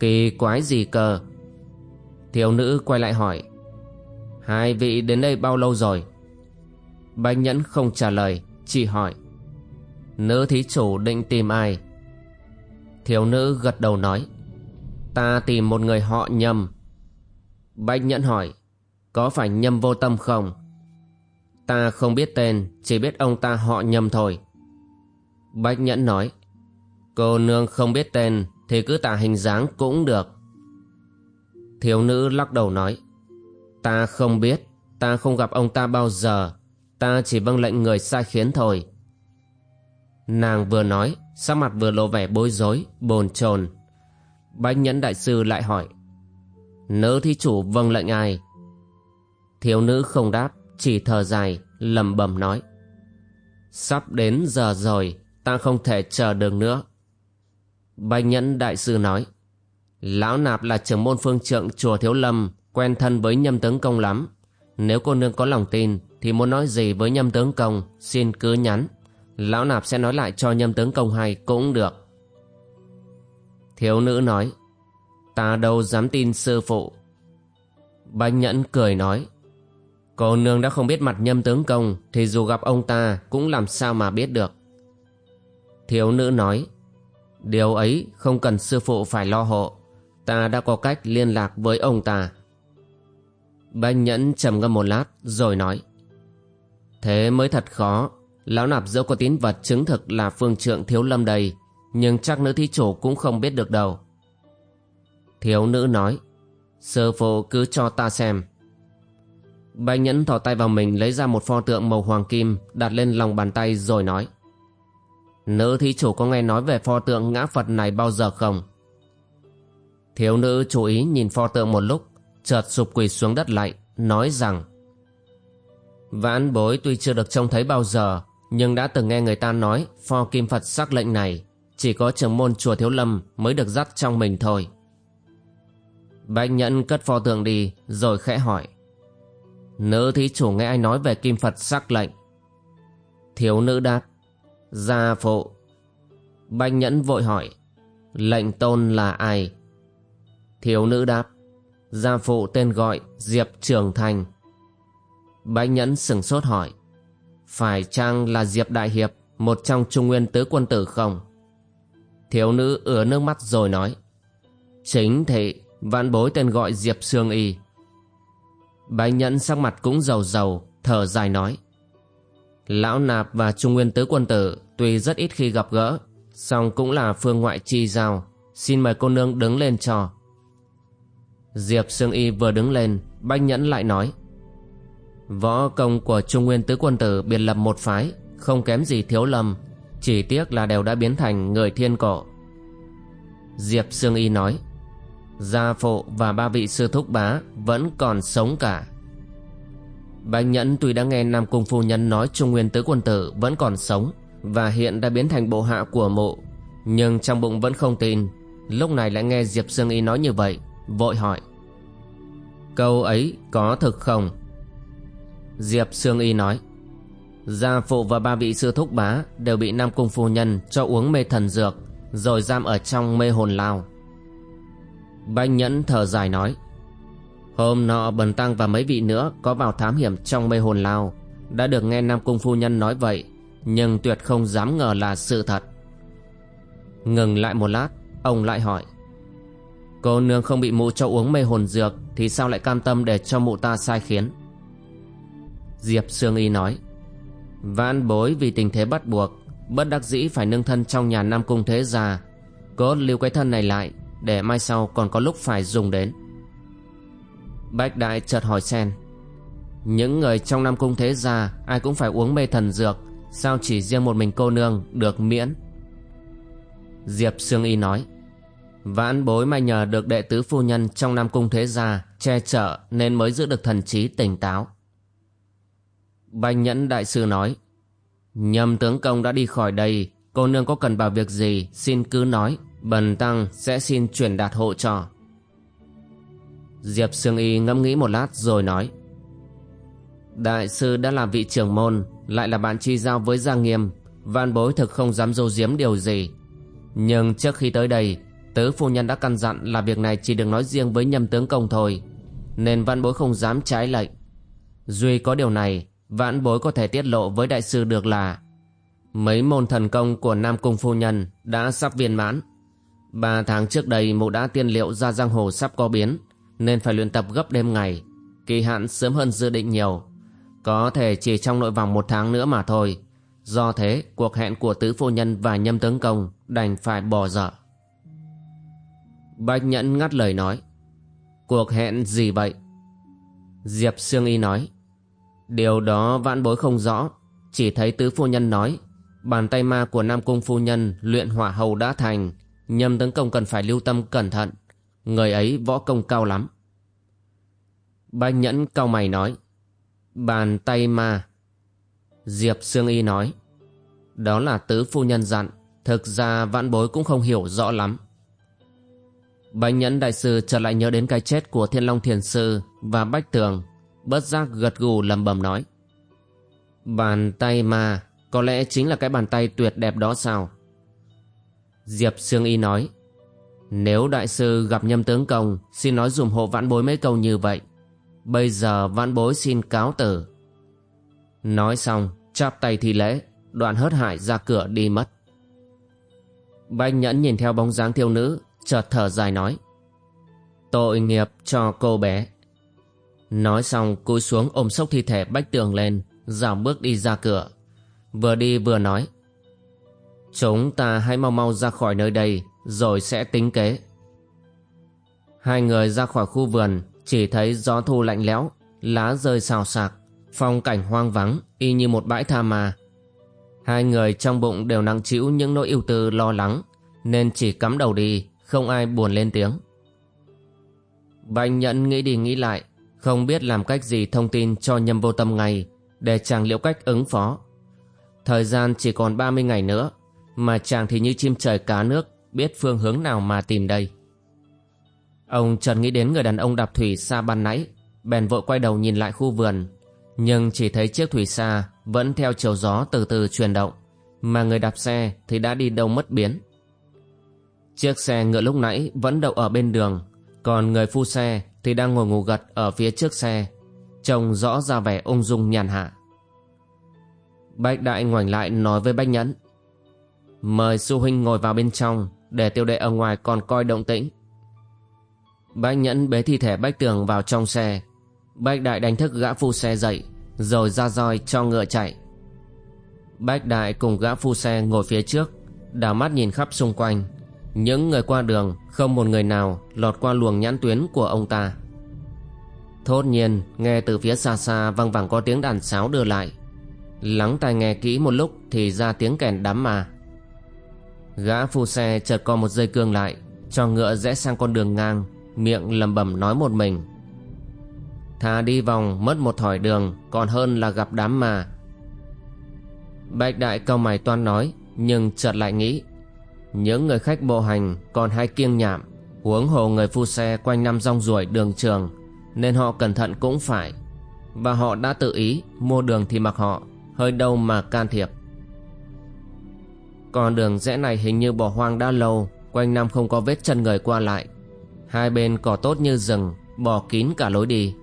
Kỳ quái gì cơ? Thiếu nữ quay lại hỏi. Hai vị đến đây bao lâu rồi? Bành nhẫn không trả lời, Chỉ hỏi. Nữ thí chủ định tìm ai? Thiếu nữ gật đầu nói. Ta tìm một người họ nhầm. Bách nhẫn hỏi, Có phải nhầm vô tâm không? Ta không biết tên, Chỉ biết ông ta họ nhầm thôi. Bách nhẫn nói, Cô nương không biết tên Thì cứ tả hình dáng cũng được. Thiếu nữ lắc đầu nói, Ta không biết, Ta không gặp ông ta bao giờ, Ta chỉ vâng lệnh người sai khiến thôi. Nàng vừa nói, sắc mặt vừa lộ vẻ bối rối, Bồn chồn. Bách nhẫn đại sư lại hỏi Nữ thí chủ vâng lệnh ai Thiếu nữ không đáp Chỉ thở dài lầm bầm nói Sắp đến giờ rồi Ta không thể chờ được nữa Bạch nhẫn đại sư nói Lão nạp là trưởng môn phương trượng chùa Thiếu Lâm, quen thân với nhâm tướng công lắm. Nếu cô nương có lòng tin, thì muốn nói gì với nhâm tướng công, xin cứ nhắn. Lão nạp sẽ nói lại cho nhâm tướng công hay cũng được. Thiếu nữ nói, ta đâu dám tin sư phụ. Bạch Nhẫn cười nói, cô nương đã không biết mặt nhâm tướng công, thì dù gặp ông ta cũng làm sao mà biết được. Thiếu nữ nói, điều ấy không cần sư phụ phải lo hộ ta đã có cách liên lạc với ông ta. Bạch Nhẫn trầm ngâm một lát rồi nói Thế mới thật khó Lão nạp dẫu có tín vật chứng thực là phương trượng thiếu lâm đầy, Nhưng chắc nữ thí chủ cũng không biết được đâu Thiếu nữ nói, Sư phụ, cứ cho ta xem Bạch Nhẫn thò tay vào mình, lấy ra một pho tượng màu hoàng kim, đặt lên lòng bàn tay rồi nói, Nữ thí chủ có nghe nói về pho tượng ngã Phật này bao giờ không? Thiếu nữ chú ý nhìn pho tượng một lúc, Chợt sụp quỳ xuống đất lại, Nói rằng, Vãn bối tuy chưa được trông thấy bao giờ, Nhưng đã từng nghe người ta nói Pho kim Phật sắc lệnh này, Chỉ có trưởng môn chùa Thiếu Lâm Mới được dắt trong mình thôi Bạch nhẫn cất pho tượng đi Rồi khẽ hỏi Nữ thí chủ nghe ai nói về kim Phật sắc lệnh Thiếu nữ đáp Gia phụ Bạch nhẫn vội hỏi Lệnh tôn là ai? Thiếu nữ đáp. Gia phụ tên gọi Diệp Trường Thành. Bách Nhẫn sửng sốt hỏi. Phải chăng là Diệp Đại Hiệp, một trong trung nguyên tứ quân tử không? Thiếu nữ ứa nước mắt rồi nói. Chính thị, vạn bối tên gọi Diệp Sương Y. Bái Nhẫn sắc mặt cũng giàu giàu, thở dài nói. Lão Nạp và Trung Nguyên Tứ Quân Tử tuy rất ít khi gặp gỡ, song cũng là phương ngoại chi giao. Xin mời cô nương đứng lên cho. Diệp Sương Y vừa đứng lên, Bách Nhẫn lại nói. Võ công của Trung Nguyên Tứ Quân Tử biệt lập một phái, không kém gì thiếu lâm, chỉ tiếc là đều đã biến thành người thiên cổ. Diệp Sương Y nói. Gia phụ và ba vị sư thúc bá vẫn còn sống cả. Bạch Nhẫn tuy đã nghe Nam Cung Phu Nhân nói Trung Nguyên Tứ Quân Tử vẫn còn sống và hiện đã biến thành bộ hạ của mộ, nhưng trong bụng vẫn không tin. Lúc này lại nghe Diệp Sương Y nói như vậy, vội hỏi. Câu ấy có thực không? Diệp Sương Y nói. Gia phụ và ba vị sư thúc bá đều bị Nam Cung Phu Nhân cho uống mê thần dược, rồi giam ở trong mê hồn lao. Banh Nhẫn thở dài nói. Hôm nọ Bần Tăng và mấy vị nữa có vào thám hiểm trong mây hồn lao Đã được nghe Nam Cung Phu Nhân nói vậy, Nhưng tuyệt không dám ngờ là sự thật Ngừng lại một lát, Ông lại hỏi, Cô nương không bị mụ cho uống mê hồn dược Thì sao lại cam tâm để cho mụ ta sai khiến Diệp Sương Y nói, Vãn bối vì tình thế bắt buộc, Bất đắc dĩ phải nương thân trong nhà Nam Cung Thế Gia, Cốt lưu cái thân này lại để mai sau còn có lúc phải dùng đến. Bách Đại chợt hỏi sen, Những người trong Nam Cung Thế Gia, Ai cũng phải uống mê thần dược, Sao chỉ riêng một mình cô nương được miễn? Diệp Sương Y nói, Vãn bối may nhờ được đệ tứ phu nhân Trong Nam Cung Thế Gia Che chở nên mới giữ được thần trí tỉnh táo. Banh Nhẫn Đại Sư nói, Nhầm tướng công đã đi khỏi đây, Cô nương có cần bảo việc gì Xin cứ nói. Bần tăng sẽ xin chuyển đạt hộ cho. Diệp Sương Y ngẫm nghĩ một lát rồi nói, Đại sư đã là vị trưởng môn, Lại là bạn chi giao với Giang Nghiêm, Văn bối thực không dám dâu diếm điều gì. Nhưng trước khi tới đây, Tứ phu nhân đã căn dặn là việc này chỉ được nói riêng với nhâm tướng công thôi, Nên văn bối không dám trái lệnh. Duy có điều này, Vãn bối có thể tiết lộ với đại sư được là, Mấy môn thần công của Nam Cung Phu Nhân đã sắp viên mãn. Ba tháng trước đây mụ đã tiên liệu ra giang hồ sắp có biến nên phải luyện tập gấp đêm ngày. Kỳ hạn sớm hơn dự định nhiều. Có thể chỉ trong nội vòng một tháng nữa mà thôi. Do thế, cuộc hẹn của tứ phu nhân và nhâm tướng công đành phải bỏ dở. Bạch Nhẫn ngắt lời nói. Cuộc hẹn gì vậy? Diệp Sương Y nói. Điều đó vãn bối không rõ. Chỉ thấy tứ phu nhân nói. Bàn tay ma của Nam Cung phu nhân luyện hỏa hầu đã thành. Nhâm tấn công cần phải lưu tâm cẩn thận. Người ấy võ công cao lắm. Bách nhẫn cao mày nói. Bàn tay ma. Diệp Sương Y nói. Đó là tứ phu nhân dặn. Thực ra vãn bối cũng không hiểu rõ lắm. Bách nhẫn đại sư trở lại nhớ đến cái chết của Thiên Long Thiền Sư và Bách Tường. Bất giác gật gù lầm bầm nói. Bàn tay ma, có lẽ chính là cái bàn tay tuyệt đẹp đó sao? Diệp Sương Y nói. Nếu đại sư gặp nhâm tướng công, Xin nói dùm hộ vãn bối mấy câu như vậy. Bây giờ vãn bối xin cáo tử Nói xong, Chắp tay thi lễ, Đoạn hớt hải ra cửa đi mất. Bách nhẫn nhìn theo bóng dáng thiếu nữ, Chợt thở dài nói, Tội nghiệp cho cô bé. Nói xong, cúi xuống ôm sốc thi thể bách tường lên, Dạo bước đi ra cửa. Vừa đi vừa nói Chúng ta hãy mau mau ra khỏi nơi đây rồi sẽ tính kế. Hai người ra khỏi khu vườn, chỉ thấy gió thu lạnh lẽo, lá rơi xào xạc, phong cảnh hoang vắng y như một bãi tha ma. Hai người trong bụng đều nặng chịu những nỗi ưu tư lo lắng, nên chỉ cắm đầu đi, không ai buồn lên tiếng. bành Nhẫn nghĩ đi nghĩ lại, không biết làm cách gì thông tin cho nhâm vô tâm ngay, để chàng liệu cách ứng phó. Thời gian chỉ còn 30 ngày nữa, mà chàng thì như chim trời cá nước, biết phương hướng nào mà tìm đây. Ông chợt nghĩ đến người đàn ông đạp thủy xa ban nãy, bèn vội quay đầu nhìn lại khu vườn, nhưng chỉ thấy chiếc thủy xa vẫn theo chiều gió từ từ chuyển động, mà người đạp xe thì đã đi đâu mất biến. Chiếc xe ngựa lúc nãy vẫn đậu ở bên đường Còn người phu xe thì đang ngồi ngủ gật ở phía trước xe Trông rõ ra vẻ ung dung nhàn hạ Bách Đại ngoảnh lại nói với Bách Nhẫn Mời sư huynh ngồi vào bên trong, Để tiêu đệ ở ngoài còn coi động tĩnh. Bách Nhẫn bế thi thể Bách Tường vào trong xe. Bách Đại đánh thức gã phu xe dậy, Rồi ra roi cho ngựa chạy. Bách Đại cùng gã phu xe ngồi phía trước, Đảo mắt nhìn khắp xung quanh. Những người qua đường, Không một người nào lọt qua luồng nhãn tuyến của ông ta. Thốt nhiên, nghe từ phía xa xa văng vẳng có tiếng đàn sáo đưa lại. Lắng tai nghe kỹ một lúc thì ra tiếng kèn đám mà Gã phu xe chợt co một dây cương lại, Cho ngựa rẽ sang con đường ngang, Miệng lầm bẩm nói một mình. Thà đi vòng mất một thỏi đường, Còn hơn là gặp đám mà. Bạch đại cao mày toan nói, Nhưng chợt lại nghĩ, Những người khách bộ hành còn hay kiêng nhảm Huống hồ người phu xe quanh năm rong ruổi đường trường, Nên họ cẩn thận cũng phải. Và họ đã tự ý, Mua đường thì mặc họ, Hơi đâu mà can thiệp. Con đường rẽ này hình như bỏ hoang đã lâu, Quanh năm không có vết chân người qua lại. Hai bên cỏ tốt như rừng Bỏ kín cả lối đi.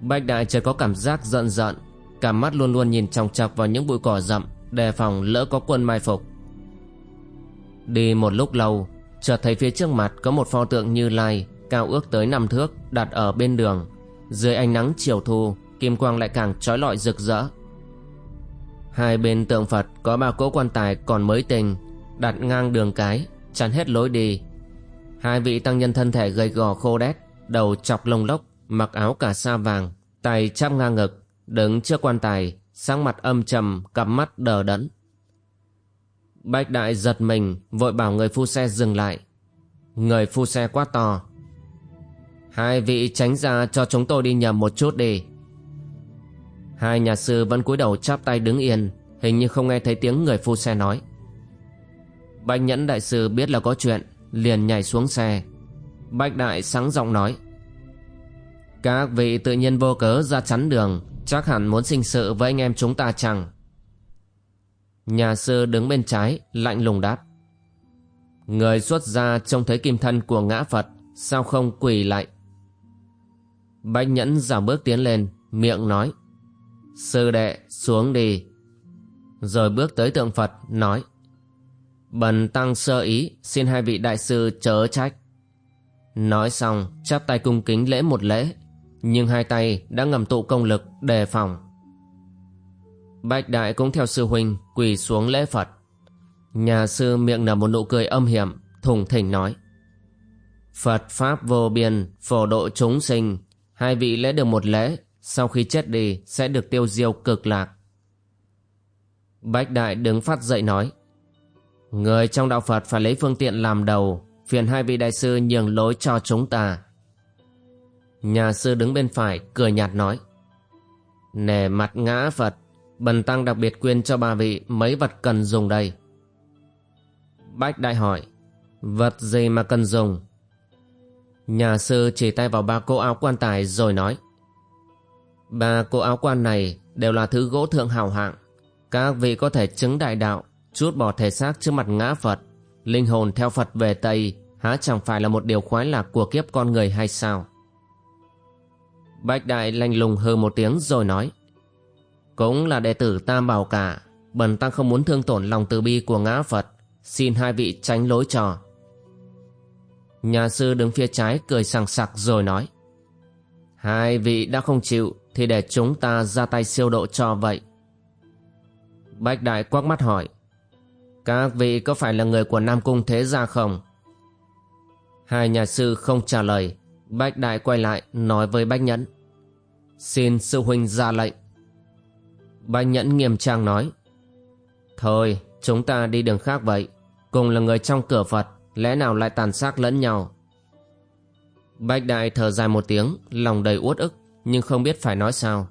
Bạch đại chợt có cảm giác giận giận, Cả mắt luôn luôn nhìn chòng chọc vào những bụi cỏ rậm, Đề phòng lỡ có quân mai phục. Đi một lúc lâu, Chợt thấy phía trước mặt có một pho tượng như lai, Cao ước tới năm thước, Đặt ở bên đường. Dưới ánh nắng chiều thu, Kim quang lại càng trói lọi rực rỡ. Hai bên tượng Phật có ba cỗ quan tài còn mới tình Đặt ngang đường cái, Chắn hết lối đi. Hai vị tăng nhân thân thể gầy gò khô đét, Đầu chọc lông lốc, Mặc áo cả sa vàng, Tay chắp ngang ngực, Đứng trước quan tài, Sáng mặt âm trầm, Cặp mắt đờ đẫn. Bách đại giật mình, Vội bảo người phu xe dừng lại. Người phu xe quá to, Hai vị tránh ra cho chúng tôi đi nhầm một chút đi. Hai nhà sư vẫn cúi đầu chắp tay đứng yên, Hình như không nghe thấy tiếng người phu xe nói. Bách nhẫn đại sư biết là có chuyện, Liền nhảy xuống xe. Bách đại sáng giọng nói, Các vị tự nhiên vô cớ ra chắn đường, Chắc hẳn muốn sinh sự với anh em chúng ta chẳng Nhà sư đứng bên trái, Lạnh lùng đáp, Người xuất gia trông thấy kim thân của ngã Phật, Sao không quỳ lại? Bách nhẫn giảm bước tiến lên, Miệng nói Sư đệ, xuống đi. Rồi bước tới tượng Phật, nói. Bần tăng sơ ý, Xin hai vị đại sư chớ trách. Nói xong, chắp tay cung kính lễ một lễ, Nhưng hai tay đã ngầm tụ công lực đề phòng. Bạch đại cũng theo sư huynh Quỳ xuống lễ Phật. Nhà sư miệng nở một nụ cười âm hiểm, Thùng thỉnh nói. Phật Pháp vô biên, Phổ độ chúng sinh, Hai vị lễ được một lễ sau khi chết đi sẽ được tiêu diêu cực lạc. Bách Đại đứng phát dậy nói, Người trong đạo Phật phải lấy phương tiện làm đầu, Phiền hai vị đại sư nhường lối cho chúng ta. Nhà sư đứng bên phải cười nhạt nói Nể mặt ngã Phật, Bần tăng đặc biệt quyên cho ba vị mấy vật cần dùng đây. Bách Đại hỏi, Vật gì mà cần dùng? Nhà sư chỉ tay vào ba cô áo quan tài rồi nói Ba cô áo quan này đều là thứ gỗ thượng hào hạng. Các vị có thể chứng đại đạo, chút bỏ thể xác trước mặt ngã Phật, linh hồn theo Phật về Tây, há chẳng phải là một điều khoái lạc của kiếp con người hay sao? Bạch Đại lanh lùng hừ một tiếng rồi nói Cũng là đệ tử Tam Bảo cả Bần tăng không muốn thương tổn lòng từ bi của ngã Phật Xin hai vị tránh lối trò Nhà sư đứng phía trái cười sằng sặc rồi nói Hai vị đã không chịu thì để chúng ta ra tay siêu độ cho vậy. Bách Đại quắc mắt hỏi, Các vị có phải là người của Nam Cung Thế Gia không? Hai nhà sư không trả lời. Bách Đại quay lại, nói với Bách Nhẫn, Xin sư huynh ra lệnh. Bách Nhẫn nghiêm trang nói, Thôi, chúng ta đi đường khác vậy. Cùng là người trong cửa Phật, Lẽ nào lại tàn sát lẫn nhau? Bách Đại thở dài một tiếng, Lòng đầy uất ức nhưng không biết phải nói sao.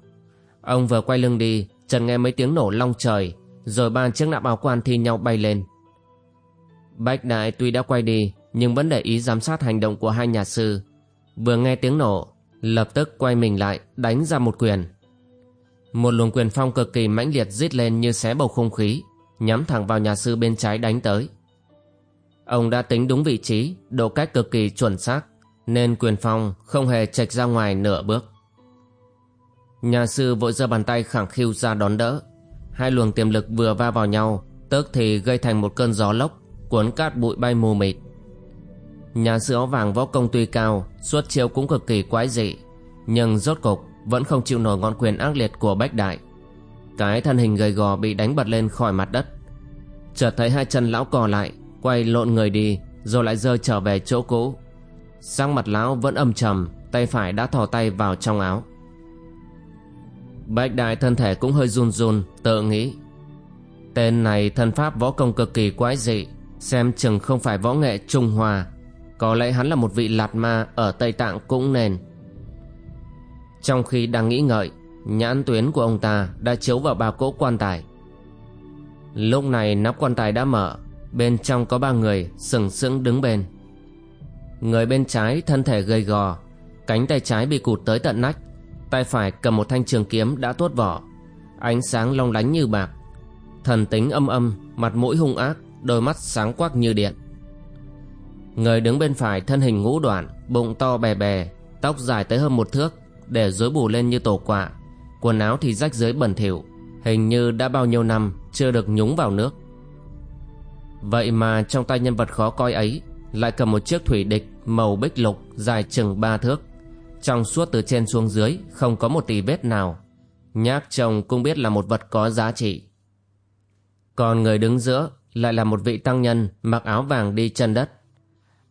Ông vừa quay lưng đi, chợt nghe mấy tiếng nổ long trời, rồi ba chiếc nạm áo quan thi nhau bay lên. Bách Đại tuy đã quay đi, nhưng vẫn để ý giám sát hành động của hai nhà sư. Vừa nghe tiếng nổ, lập tức quay mình lại, đánh ra một quyền. Một luồng quyền phong cực kỳ mãnh liệt rít lên như xé bầu không khí, nhắm thẳng vào nhà sư bên trái đánh tới. Ông đã tính đúng vị trí, độ cách cực kỳ chuẩn xác, nên quyền phong không hề chệch ra ngoài nửa bước. Nhà sư vội giơ bàn tay khẳng khiu ra đón đỡ. Hai luồng tiềm lực vừa va vào nhau, tức thì gây thành một cơn gió lốc, cuốn cát bụi bay mù mịt. Nhà sư áo vàng võ công tuy cao, suốt chiêu cũng cực kỳ quái dị, nhưng rốt cục vẫn không chịu nổi ngọn quyền ác liệt của Bách Đại. Cái thân hình gầy gò bị đánh bật lên khỏi mặt đất. Chợt thấy hai chân lão cò lại, quay lộn người đi, rồi lại rơi trở về chỗ cũ. Sang mặt lão vẫn âm trầm, tay phải đã thò tay vào trong áo. Bách Đại thân thể cũng hơi run run, tự nghĩ. Tên này thân pháp võ công cực kỳ quái dị, xem chừng không phải võ nghệ Trung Hoa. Có lẽ hắn là một vị lạt ma ở Tây Tạng cũng nên. Trong khi đang nghĩ ngợi, nhãn tuyến của ông ta đã chiếu vào ba cỗ quan tài. Lúc này nắp quan tài đã mở, bên trong có ba người sừng sững đứng bên. Người bên trái thân thể gầy gò, cánh tay trái bị cụt tới tận nách, tay phải cầm một thanh trường kiếm đã tuốt vỏ, ánh sáng long lánh như bạc. Thần tính âm âm, mặt mũi hung ác, đôi mắt sáng quắc như điện. Người đứng bên phải thân hình ngũ đoạn, bụng to bè bè, tóc dài tới hơn một thước, để rối bù lên như tổ quạ. Quần áo thì rách dưới bẩn thỉu, hình như đã bao nhiêu năm chưa được nhúng vào nước. Vậy mà trong tay nhân vật khó coi ấy lại cầm một chiếc thủy địch màu bích lục dài chừng ba thước. Trong suốt từ trên xuống dưới không có một tì vết nào. Nhác chồng cũng biết là một vật có giá trị. Còn người đứng giữa lại là một vị tăng nhân mặc áo vàng đi chân đất.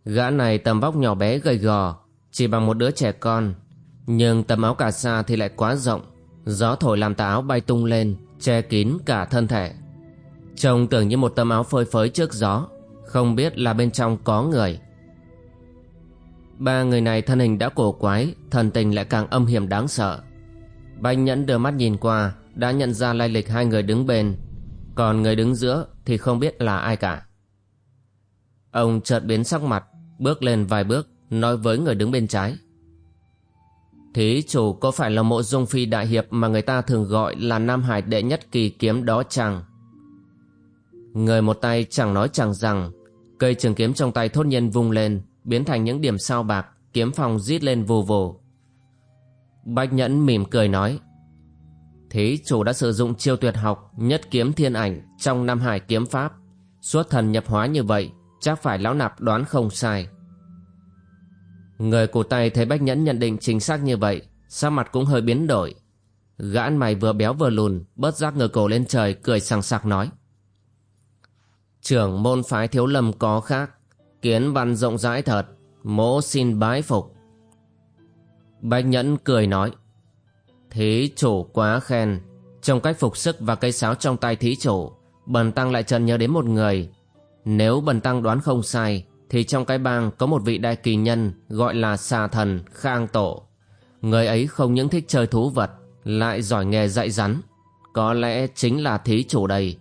Gã này tầm vóc nhỏ bé gầy gò, chỉ bằng một đứa trẻ con. Nhưng tầm áo cà sa thì lại quá rộng, gió thổi làm tà áo bay tung lên, che kín cả thân thể. Trông tưởng như một tấm áo phơi phới trước gió, không biết là bên trong có người. Ba người này thân hình đã cổ quái, thần tình lại càng âm hiểm đáng sợ. Banh nhẫn đưa mắt nhìn qua, đã nhận ra lai lịch hai người đứng bên, còn người đứng giữa thì không biết là ai cả. Ông chợt biến sắc mặt, bước lên vài bước, nói với người đứng bên trái. Thí chủ có phải là mộ dung phi đại hiệp mà người ta thường gọi là Nam Hải đệ nhất kỳ kiếm đó chăng? Người một tay chẳng nói chẳng rằng, cây trường kiếm trong tay thốt nhiên vung lên, biến thành những điểm sao bạc, kiếm phong rít lên vù vù. Bách Nhẫn mỉm cười nói, Thí chủ đã sử dụng chiêu tuyệt học nhất kiếm thiên ảnh trong Nam Hải kiếm pháp, xuất thần nhập hóa như vậy, chắc phải lão nạp đoán không sai. Người cổ tay thấy Bách Nhẫn nhận định chính xác như vậy, sắc mặt cũng hơi biến đổi. Gã ăn mày vừa béo vừa lùn, bớt giác ngửa cổ lên trời, cười sằng sặc nói. Trưởng môn phái thiếu lâm có khác, kiến văn rộng rãi thật, mỗ xin bái phục. Bách Nhẫn cười nói. Thí chủ quá khen, trong cách phục sức và cây sáo trong tay thí chủ, bần tăng lại trần nhớ đến một người. Nếu bần tăng đoán không sai, thì trong cái bang có một vị đại kỳ nhân gọi là xà thần Khang Tổ. Người ấy không những thích chơi thú vật, lại giỏi nghề dạy rắn. Có lẽ chính là thí chủ đây.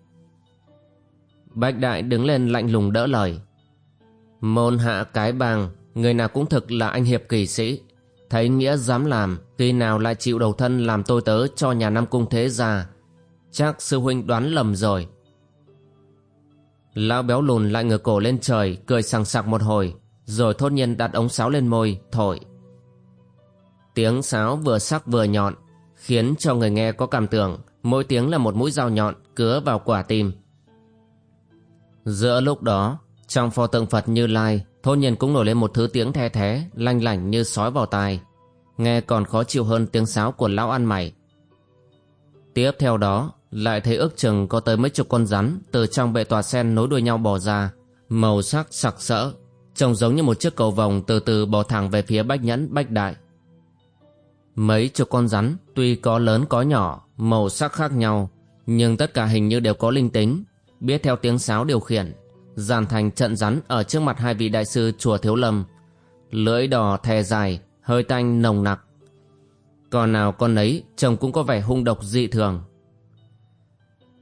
Bạch Đại đứng lên lạnh lùng đỡ lời. Môn hạ cái bàng người nào cũng thực là anh hiệp kỳ sĩ. Thấy nghĩa dám làm, khi nào lại chịu đầu thân làm tôi tớ cho nhà Nam Cung Thế Gia. Chắc sư huynh đoán lầm rồi. Lão béo lùn lại ngửa cổ lên trời Cười sằng sặc một hồi Rồi thốt nhiên đặt ống sáo lên môi Thổi Tiếng sáo vừa sắc vừa nhọn Khiến cho người nghe có cảm tưởng Mỗi tiếng là một mũi dao nhọn Cứa vào quả tim Giữa lúc đó trong pho tượng Phật như lai thôn nhiên cũng nổi lên một thứ tiếng the thế Lanh lảnh như sói vào tai. Nghe còn khó chịu hơn tiếng sáo của lão ăn mày. Tiếp theo đó lại thấy ước chừng có tới mấy chục con rắn từ trong bệ tòa sen nối đuôi nhau bò ra, màu sắc sặc sỡ, trông giống như một chiếc cầu vòng từ từ bò thẳng về phía bách nhẫn bách đại. Mấy chục con rắn tuy có lớn có nhỏ, màu sắc khác nhau, nhưng tất cả hình như đều có linh tính, biết theo tiếng sáo điều khiển, dàn thành trận rắn ở trước mặt hai vị đại sư chùa Thiếu Lâm. Lưỡi đỏ thè dài, hơi tanh nồng nặc. Còn nào con ấy trông cũng có vẻ hung độc dị thường.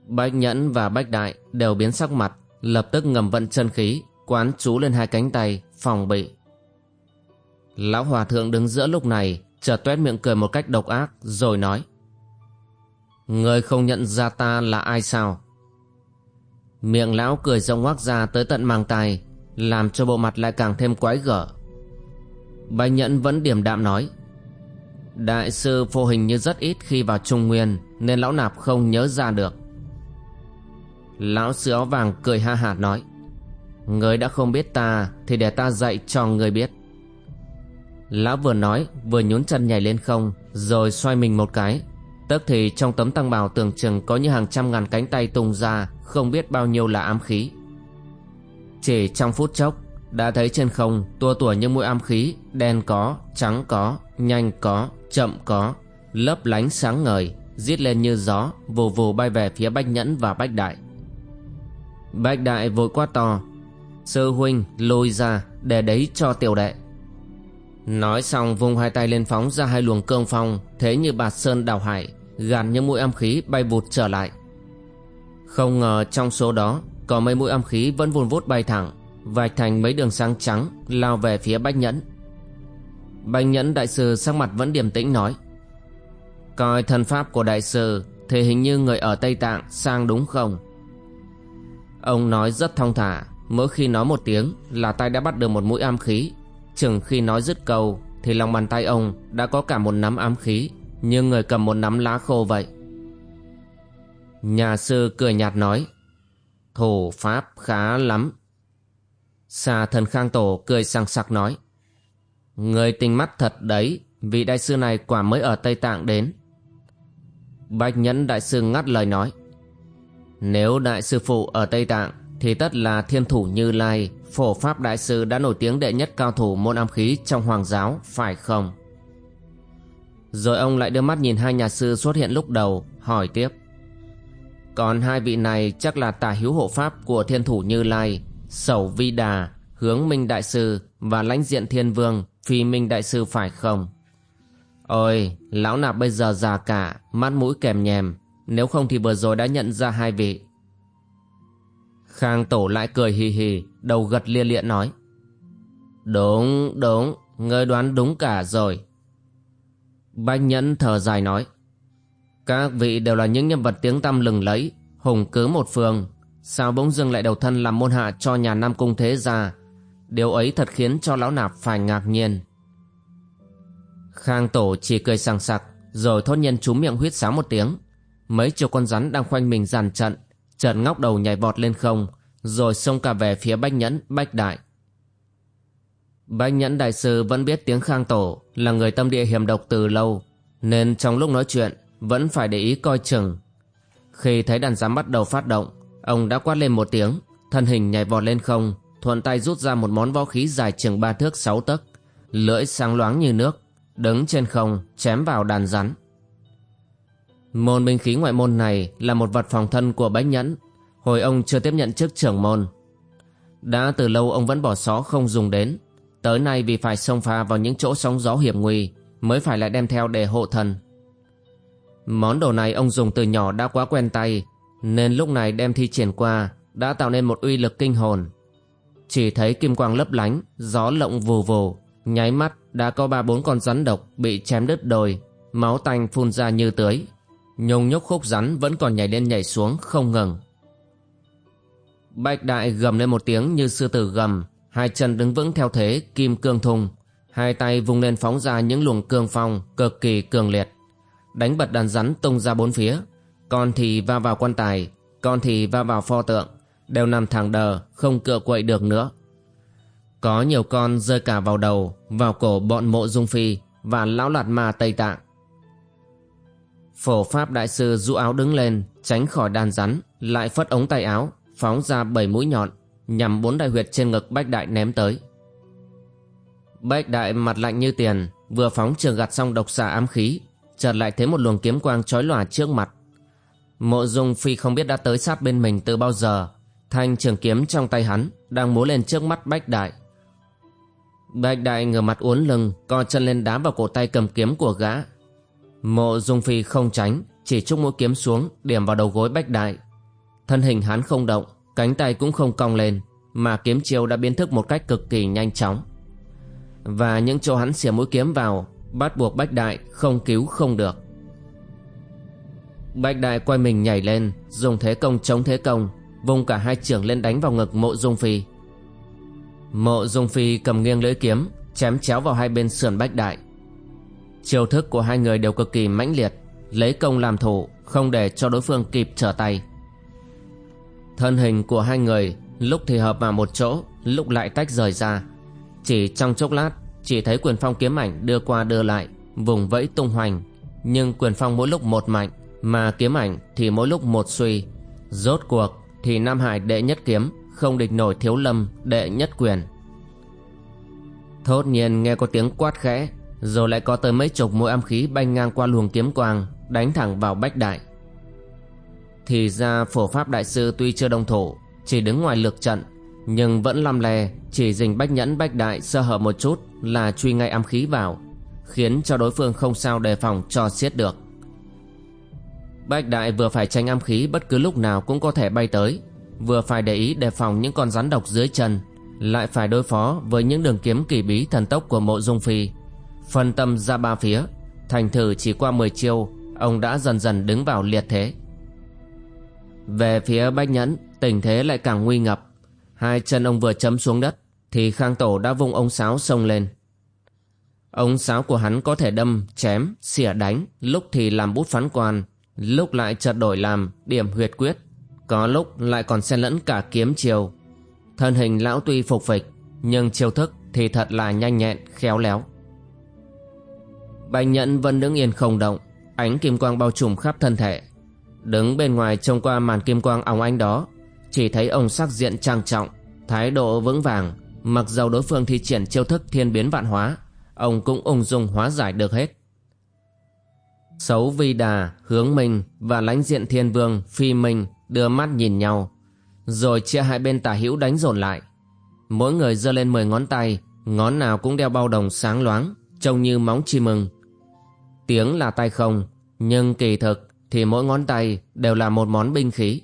Bách Nhẫn và Bách Đại đều biến sắc mặt, lập tức ngầm vận chân khí, quán chú lên hai cánh tay, phòng bị. Lão Hòa Thượng đứng giữa lúc này, chợt tuét miệng cười một cách độc ác, rồi nói. Người không nhận ra ta là ai sao? Miệng lão cười rộng ngoác ra tới tận màng tai, Làm cho bộ mặt lại càng thêm quái gở. Bạch Nhẫn vẫn điềm đạm nói, Đại sư phô hình như rất ít khi vào Trung Nguyên, Nên lão nạp không nhớ ra được. Lão sư áo vàng cười ha hạt nói, Người đã không biết ta Thì để ta dạy cho người biết. Lão vừa nói, Vừa nhún chân nhảy lên không, Rồi xoay mình một cái. Tức thì trong tấm tăng bào tưởng chừng Có như hàng trăm ngàn cánh tay tung ra không biết bao nhiêu là ám khí. Chỉ trong phút chốc Đã thấy trên không tua tủa những mũi ám khí Đen có, trắng có, nhanh có, chậm có Lấp lánh sáng ngời Giết lên như gió Vù vù bay về phía Bách Nhẫn và Bách Đại. Bách Đại vội quát to Sư huynh lôi ra Để đấy cho tiểu đệ. Nói xong vung hai tay lên phóng ra hai luồng cương phong Thế như bạt sơn đào hải Gàn những mũi âm khí bay vụt trở lại. Không ngờ trong số đó Có mấy mũi âm khí vẫn vun vút bay thẳng, Vạch thành mấy đường sáng trắng Lao về phía Bách Nhẫn. Bách Nhẫn đại sư sắc mặt vẫn điềm tĩnh nói, Coi thần pháp của đại sư Thì hình như người ở Tây Tạng sang đúng không? Ông nói rất thong thả, Mỗi khi nói một tiếng là tay đã bắt được một mũi am khí. Chừng khi nói dứt câu Thì lòng bàn tay ông đã có cả một nắm ám khí, Như người cầm một nắm lá khô vậy. Nhà sư cười nhạt nói Thủ pháp khá lắm Xà thần khang tổ cười sang sặc nói Người tinh mắt thật đấy Vị đại sư này quả mới ở Tây Tạng đến Bạch nhẫn đại sư ngắt lời nói Nếu đại sư phụ ở Tây Tạng thì tất là thiên thủ Như Lai, phổ pháp đại sư đã nổi tiếng đệ nhất cao thủ môn âm khí trong hoàng giáo, phải không? Rồi ông lại đưa mắt nhìn hai nhà sư xuất hiện lúc đầu, hỏi tiếp. Còn hai vị này chắc là tà hiếu hộ pháp của thiên thủ Như Lai, sẩu vi đà, hướng minh đại sư và lãnh diện thiên vương, phi minh đại sư phải không? Ôi, lão nạp bây giờ già cả, mắt mũi kèm nhèm, nếu không thì vừa rồi đã nhận ra hai vị. Khang Tổ lại cười hì hì, đầu gật lia lịa nói. Đúng, đúng, ngươi đoán đúng cả rồi. Bách Nhẫn thở dài nói. Các vị đều là những nhân vật tiếng tăm lừng lẫy, hùng cứ một phương. Sao bỗng dưng lại đầu thân làm môn hạ cho nhà Nam Cung Thế Gia? Điều ấy thật khiến cho lão nạp phải ngạc nhiên. Khang Tổ chỉ cười sằng sặc, rồi thốt nhiên trúng miệng huyết sáo một tiếng. Mấy chục con rắn đang khoanh mình dàn trận, Trần ngóc đầu nhảy vọt lên không Rồi xông cả về phía Bách Nhẫn, Bách Đại Bách Nhẫn Đại Sư vẫn biết tiếng Khang Tổ Là người tâm địa hiểm độc từ lâu Nên trong lúc nói chuyện vẫn phải để ý coi chừng Khi thấy đàn giám bắt đầu phát động Ông đã quát lên một tiếng Thân hình nhảy vọt lên không Thuận tay rút ra một món võ khí dài chừng ba thước sáu tấc Lưỡi sáng loáng như nước Đứng trên không chém vào đàn rắn Môn binh khí ngoại môn này là một vật phòng thân của Bách Nhẫn, hồi ông chưa tiếp nhận chức trưởng môn. Đã từ lâu ông vẫn bỏ xó không dùng đến, tới nay vì phải xông pha vào những chỗ sóng gió hiểm nguy mới phải lại đem theo để hộ thân. Món đồ này ông dùng từ nhỏ đã quá quen tay, nên lúc này đem thi triển qua đã tạo nên một uy lực kinh hồn. Chỉ thấy kim quang lấp lánh, gió lộng vù vù, nháy mắt đã có ba bốn con rắn độc bị chém đứt đồi máu tanh phun ra như tưới. Nhung nhúc khúc rắn vẫn còn nhảy lên nhảy xuống không ngừng. Bạch đại gầm lên một tiếng như sư tử gầm, hai chân đứng vững theo thế kim cương thùng, hai tay vung lên phóng ra những luồng cương phong cực kỳ cường liệt, đánh bật đàn rắn tung ra bốn phía, con thì va vào quan tài, con thì va vào pho tượng, đều nằm thẳng đờ, không cựa quậy được nữa. Có nhiều con rơi cả vào đầu, vào cổ bọn mộ dung phi và lão lạt ma Tây Tạng. Phổ Pháp Đại Sư rũ áo đứng lên, tránh khỏi đàn rắn, lại phất ống tay áo, phóng ra bảy mũi nhọn, nhằm bốn đại huyệt trên ngực Bách Đại ném tới. Bách Đại mặt lạnh như tiền, vừa phóng trường gạt xong độc xà ám khí, chợt lại thấy một luồng kiếm quang chói lòa trước mặt. Mộ Dung Phi không biết đã tới sát bên mình từ bao giờ, thanh trường kiếm trong tay hắn đang múa lên trước mắt Bách Đại. Bách Đại ngửa mặt uốn lưng, co chân lên đá vào cổ tay cầm kiếm của gã, Mộ Dung Phi không tránh, chỉ trúc mũi kiếm xuống, điểm vào đầu gối Bách Đại. Thân hình hắn không động, cánh tay cũng không cong lên, mà kiếm chiêu đã biến thức một cách cực kỳ nhanh chóng. Và những chỗ hắn xỉa mũi kiếm vào, bắt buộc Bách Đại không cứu không được. Bách Đại quay mình nhảy lên, dùng thế công chống thế công, vùng cả hai trưởng lên đánh vào ngực Mộ Dung Phi. Mộ Dung Phi cầm nghiêng lưỡi kiếm chém chéo vào hai bên sườn bách đại. Chiêu thức của hai người đều cực kỳ mãnh liệt, lấy công làm thủ, không để cho đối phương kịp trở tay. Thân hình của hai người lúc thì hợp vào một chỗ, lúc lại tách rời ra. Chỉ trong chốc lát, chỉ thấy quyền phong kiếm ảnh đưa qua đưa lại, vùng vẫy tung hoành, nhưng quyền phong mỗi lúc một mạnh, mà kiếm ảnh thì mỗi lúc một suy. Rốt cuộc thì Nam Hải đệ nhất kiếm không địch nổi thiếu lâm đệ nhất quyền. Thốt nhiên nghe có tiếng quát khẽ Rồi lại có tới mấy chục mũi âm khí bay ngang qua luồng kiếm quang Đánh thẳng vào bách đại Thì ra phổ pháp đại sư tuy chưa đồng thủ Chỉ đứng ngoài lược trận nhưng vẫn lăm le, Chỉ dình bách nhẫn bách đại sơ hở một chút Là truy ngay âm khí vào, Khiến cho đối phương không sao đề phòng cho xiết được. Bách đại vừa phải tránh âm khí bất cứ lúc nào cũng có thể bay tới, Vừa phải để ý đề phòng những con rắn độc dưới chân, lại phải đối phó với những đường kiếm kỳ bí thần tốc của mộ dung phi. Phân tâm ra ba phía, thành thử chỉ qua 10 chiêu, ông đã dần dần đứng vào liệt thế. Về phía bách nhẫn, tình thế lại càng nguy ngập hai chân ông vừa chấm xuống đất thì khang tổ đã vung ông sáo xông lên. Ông sáo của hắn có thể đâm chém xỉa đánh lúc thì làm bút phán quan lúc lại chợt đổi làm điểm huyệt quyết có lúc lại còn xen lẫn cả kiếm chiều Thân hình lão tuy phục phịch Nhưng chiêu thức thì thật là nhanh nhẹn, khéo léo. Bạch nhẫn vẫn đứng yên không động Ánh kim quang bao trùm khắp thân thể. Đứng bên ngoài trông qua màn kim quang óng ánh đó chỉ thấy ông sắc diện trang trọng Thái độ vững vàng. Mặc dầu đối phương thi triển chiêu thức thiên biến vạn hóa Ông cũng ung dung hóa giải được hết. Xấu vi đà, hướng minh và lãnh diện thiên vương, phi minh đưa mắt nhìn nhau rồi chia hai bên tả hữu đánh dồn lại. Mỗi người giơ lên 10 ngón tay Ngón nào cũng đeo bao đồng sáng loáng Trông như móng chim mừng. Tiếng là tay không Nhưng kỳ thực thì mỗi ngón tay Đều là một món binh khí.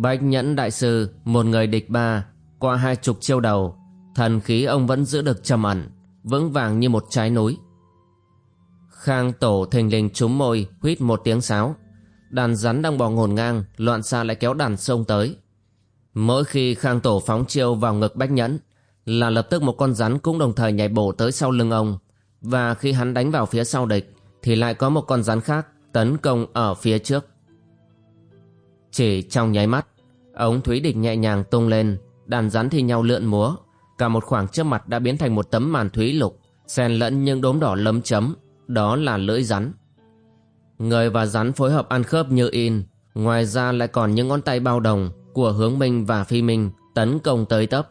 Bách nhẫn đại sư, Một người địch ba, Qua hai chục chiêu đầu, Thần khí ông vẫn giữ được trầm ẩn, Vững vàng như một trái núi. Khang tổ thình lình trúng môi, Huýt một tiếng sáo. Đàn rắn đang bò ngổn ngang, loạn xa lại kéo đàn sông tới. Mỗi khi khang tổ phóng chiêu vào ngực bách nhẫn, là lập tức một con rắn cũng đồng thời nhảy bổ tới sau lưng ông. Và khi hắn đánh vào phía sau địch, thì lại có một con rắn khác tấn công ở phía trước chỉ trong nháy mắt. Ống thúy địch nhẹ nhàng tung lên, đàn rắn thì nhau lượn múa. Cả một khoảng trước mặt đã biến thành một tấm màn thúy lục, xen lẫn những đốm đỏ lấm chấm, đó là lưỡi rắn. Người và rắn phối hợp ăn khớp như in, Ngoài ra lại còn những ngón tay bao đồng Của hướng minh và phi minh Tấn công tới tấp.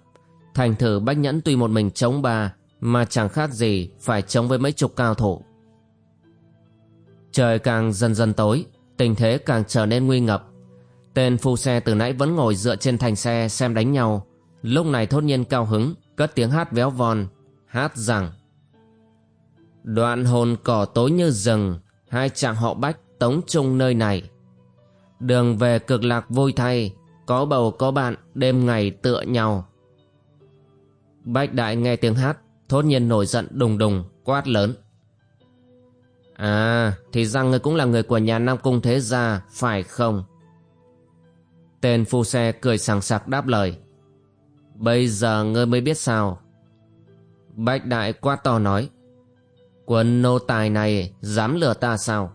Thành thử bách nhẫn tuy một mình chống ba, Mà chẳng khác gì phải chống với mấy chục cao thủ. Trời càng dần dần tối, Tình thế càng trở nên nguy ngập. Tên phu xe từ nãy vẫn ngồi dựa trên thành xe xem đánh nhau. Lúc này thốt nhiên cao hứng, Cất tiếng hát véo von, Hát rằng, Đoạn hồn cỏ tối như rừng, hai chàng họ bách tống chung nơi này. Đường về cực lạc vui thay, có bầu có bạn, đêm ngày tựa nhau. Bách đại nghe tiếng hát, thốt nhiên nổi giận đùng đùng, quát lớn à thì rằng ngươi cũng là người của nhà nam cung thế gia, phải không? Tên phu xe cười sảng sặc đáp lời bây giờ ngươi mới biết sao bách đại quá to nói Quân nô tài này dám lừa ta sao?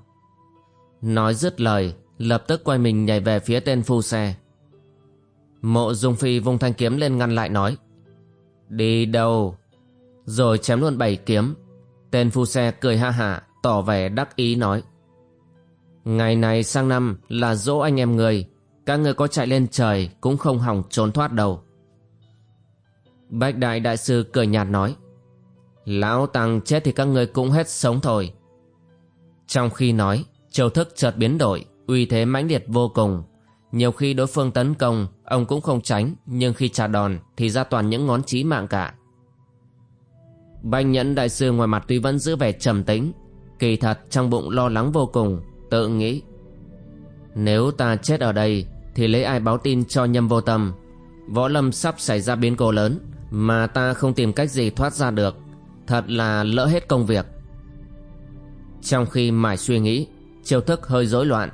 Nói dứt lời, lập tức quay mình nhảy về phía tên phu xe. Mộ Dung Phi vung thanh kiếm lên ngăn lại nói. Đi đâu? Rồi chém luôn bảy kiếm. Tên phu xe cười ha hả, tỏ vẻ đắc ý nói. Ngày này sang năm là dỗ anh em người, các người có chạy lên trời cũng không hỏng trốn thoát đâu. Bách đại đại sư cười nhạt nói. Lão Tăng chết thì các người cũng hết sống thôi. Trong khi nói, châu thức chợt biến đổi, uy thế mãnh liệt vô cùng. Nhiều khi đối phương tấn công, ông cũng không tránh, nhưng khi trả đòn thì ra toàn những ngón chí mạng cả. Banh nhẫn đại sư ngoài mặt tuy vẫn giữ vẻ trầm tĩnh, kỳ thật trong bụng lo lắng vô cùng, tự nghĩ. Nếu ta chết ở đây, thì lấy ai báo tin cho nhâm vô tâm. Võ lâm sắp xảy ra biến cố lớn, mà ta không tìm cách gì thoát ra được. Thật là lỡ hết công việc. Trong khi mải suy nghĩ Chiêu thức hơi rối loạn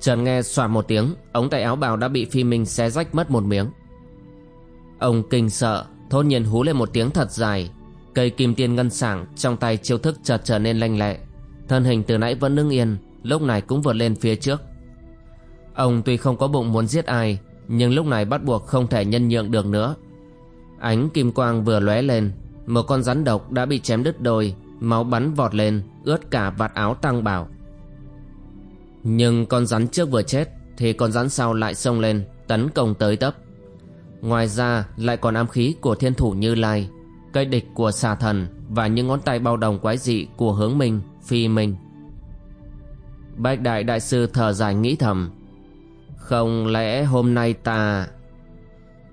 Trần nghe xoạt một tiếng Ống tay áo bào đã bị phi minh xé rách mất một miếng. Ông kinh sợ Thốt nhiên hú lên một tiếng thật dài. Cây kim tiên ngân sảng trong tay chiêu thức chợt trở nên lanh lẹ. Thân hình từ nãy vẫn đứng yên Lúc này cũng vượt lên phía trước. Ông tuy không có bụng muốn giết ai Nhưng lúc này bắt buộc không thể nhân nhượng được nữa. Ánh kim quang vừa lóe lên Một con rắn độc đã bị chém đứt đôi Máu bắn vọt lên Ướt cả vạt áo tăng bảo. Nhưng con rắn trước vừa chết Thì con rắn sau lại xông lên Tấn công tới tấp. Ngoài ra lại còn ám khí của thiên thủ Như Lai Cây địch của xà thần Và những ngón tay bao đồng quái dị của hướng minh, phi minh Bạch đại đại sư thở dài nghĩ thầm. Không lẽ hôm nay ta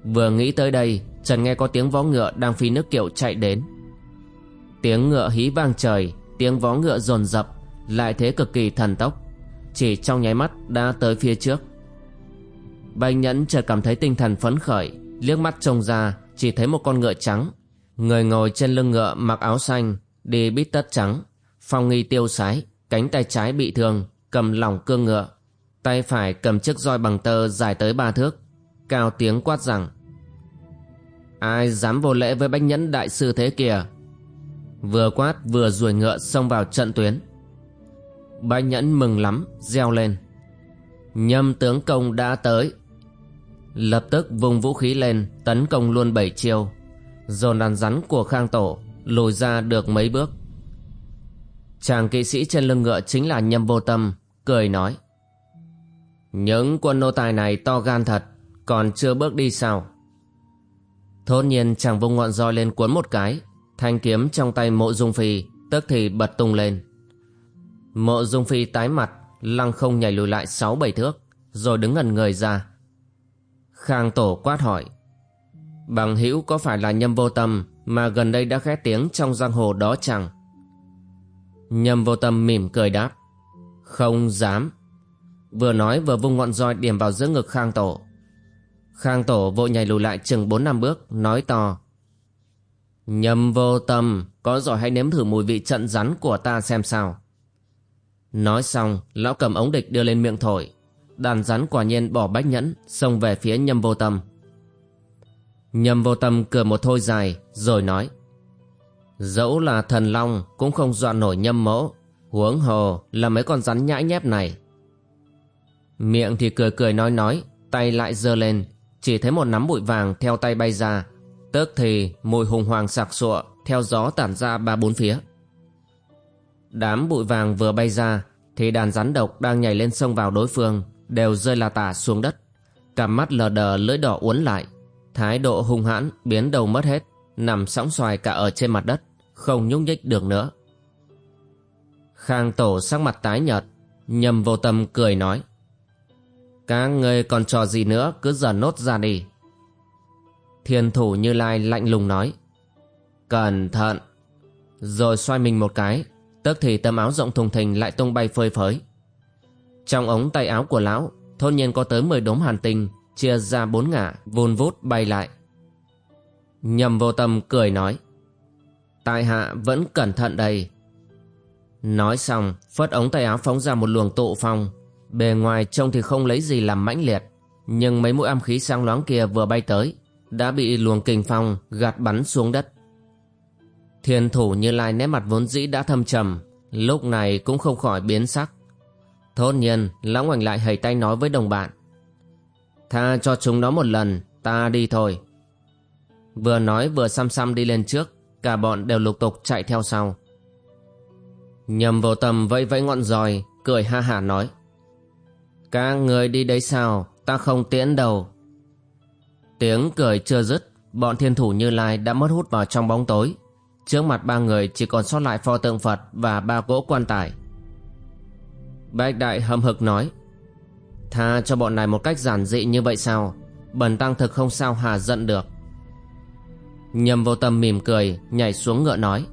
Vừa nghĩ tới đây, Trần nghe có tiếng vó ngựa đang phi nước kiệu chạy đến. Tiếng ngựa hí vang trời, Tiếng vó ngựa dồn dập, Lại thế cực kỳ thần tốc. Chỉ trong nháy mắt đã tới phía trước. Bành nhẫn chợt cảm thấy tinh thần phấn khởi, Liếc mắt trông ra, Chỉ thấy một con ngựa trắng. Người ngồi trên lưng ngựa mặc áo xanh, Đi bít tất trắng, Phong nghi tiêu sái, Cánh tay trái bị thương, Cầm lỏng cương ngựa. Tay phải cầm chiếc roi bằng tơ dài tới ba thước, Cao tiếng quát rằng, Ai dám vô lễ với bách nhẫn đại sư thế kìa Vừa quát vừa ruồi ngựa xông vào trận tuyến. Bách nhẫn mừng lắm, Reo lên. Nhâm tướng công đã tới. Lập tức vùng vũ khí lên, Tấn công luôn bảy chiêu. Dồn đàn rắn của khang tổ Lùi ra được mấy bước. Chàng kỵ sĩ trên lưng ngựa Chính là nhâm vô tâm, Cười nói những quân nô tài này to gan thật, Còn chưa bước đi sao? Thốt nhiên chàng vung ngọn roi lên cuốn một cái, Thanh kiếm trong tay mộ dung phi, Tức thì bật tung lên. Mộ dung phi tái mặt, Lăng không nhảy lùi lại sáu bảy thước, Rồi đứng ngẩn người ra. Khang tổ quát hỏi, Bằng hữu có phải là nhâm vô tâm Mà gần đây đã khét tiếng trong giang hồ đó chẳng Nhâm vô tâm mỉm cười đáp, Không dám. Vừa nói vừa vung ngọn roi điểm vào giữa ngực Khang tổ. Khang tổ vội nhảy lùi lại chừng bốn năm bước, Nói to, Nhâm vô tâm, Có giỏi hãy nếm thử mùi vị trận rắn của ta xem sao. Nói xong, Lão cầm ống địch đưa lên miệng thổi. Đàn rắn quả nhiên bỏ bách nhẫn, Xông về phía nhâm vô tâm. Nhâm vô tâm cười một thôi dài, Rồi nói, Dẫu là thần long Cũng không dọa nổi nhâm mẫu, Huống hồ là mấy con rắn nhãi nhép này Miệng thì cười cười nói nói, Tay lại giơ lên, Chỉ thấy một nắm bụi vàng theo tay bay ra. Tức thì mùi hùng hoàng sạc sụa Theo gió tản ra ba bốn phía. Đám bụi vàng vừa bay ra Thì đàn rắn độc đang nhảy lên sông vào đối phương, Đều rơi là tả xuống đất. Cằm mắt lờ đờ, lưỡi đỏ uốn lại. Thái độ hung hãn biến đầu mất hết, Nằm sóng xoài cả ở trên mặt đất, Không nhúc nhích được nữa. Khang tổ sắc mặt tái nhợt, Nhầm vô tâm cười nói các ngươi còn trò gì nữa? Cứ giờ nốt ra đi. Thiên thủ như lai lạnh lùng nói. Cẩn thận. Rồi xoay mình một cái. Tức thì tấm áo rộng thùng thình lại tung bay phơi phới. Trong ống tay áo của lão, Thôn nhiên có tới 10 đốm hàn tinh, Chia ra bốn ngả, vun vút bay lại. Nhầm vô tâm cười nói. Tại hạ vẫn cẩn thận đây. Nói xong, Phất ống tay áo phóng ra một luồng tụ phong. Bề ngoài trông thì không lấy gì làm mãnh liệt, Nhưng mấy mũi âm khí sang loáng kia vừa bay tới, Đã bị luồng kình phong gạt bắn xuống đất. Thiên thủ như lai nét mặt vốn dĩ đã thâm trầm, Lúc này cũng không khỏi biến sắc. Thốt nhiên, Lão ngoảnh lại hầy tay nói với đồng bạn, Tha cho chúng nó một lần, Ta đi thôi. Vừa nói vừa xăm xăm đi lên trước, Cả bọn đều lục tục chạy theo sau. Nhầm vô tầm vẫy vẫy ngọn roi Cười ha hả nói các người đi đấy sao? Ta không tiễn đâu. Tiếng cười chưa dứt, Bọn thiên thủ như lai đã mất hút vào trong bóng tối. Trước mặt ba người chỉ còn sót lại pho tượng Phật Và ba cỗ quan tài. Bạch đại hâm hực nói, Tha cho bọn này một cách giản dị như vậy sao? Bần tăng thực không sao hà giận được. Nhầm vô tâm mỉm cười, Nhảy xuống ngựa nói,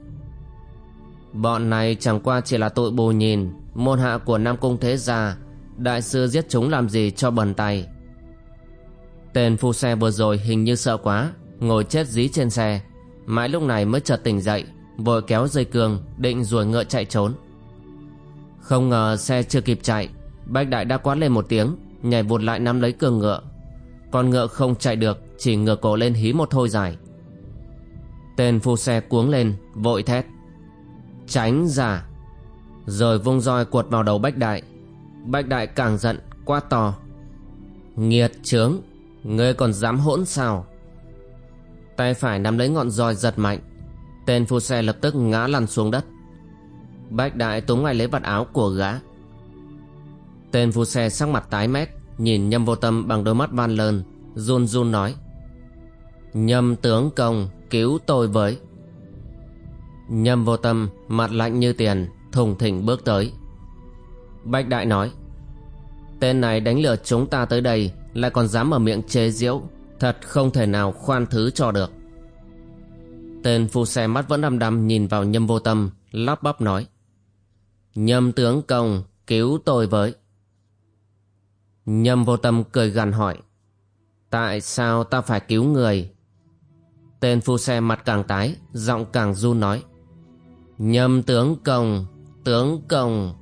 Bọn này chẳng qua chỉ là tội bù nhìn, Môn hạ của Nam Cung Thế Gia Đại sư giết chúng làm gì cho bần tay? Tên phu xe vừa rồi hình như sợ quá, Ngồi chết dí trên xe. Mãi lúc này mới chợt tỉnh dậy, Vội kéo dây cương, Định ruồi ngựa chạy trốn. Không ngờ xe chưa kịp chạy, Bách đại đã quát lên một tiếng, Nhảy vụt lại nắm lấy cương ngựa. Con ngựa không chạy được, Chỉ ngửa cổ lên hí một thôi dài. Tên phu xe cuống lên, Vội thét. Tránh giả! Rồi vung roi cuột vào đầu Bách Đại. Bạch Đại càng giận quát to. Nghiệt trướng, Ngươi còn dám hỗn sao? Tay phải nắm lấy ngọn roi giật mạnh Tên phu xe lập tức ngã lăn xuống đất. Bách Đại túm ngay lấy vạt áo của gã. Tên phu xe sắc mặt tái mét Nhìn nhâm vô tâm bằng đôi mắt van lơn Run run nói. Nhâm tướng công cứu tôi với. Nhâm vô tâm mặt lạnh như tiền Thùng thỉnh bước tới. Bách Đại nói, Tên này đánh lừa chúng ta tới đây Lại còn dám mở miệng chế giễu, Thật không thể nào khoan thứ cho được. Tên phu xe mắt vẫn đăm đăm nhìn vào nhâm vô tâm, Lắp bắp nói, Nhâm tướng công, cứu tôi với. Nhâm vô tâm cười gằn hỏi, Tại sao ta phải cứu người? Tên phu xe mặt càng tái, Giọng càng run nói, Nhâm tướng công Tướng công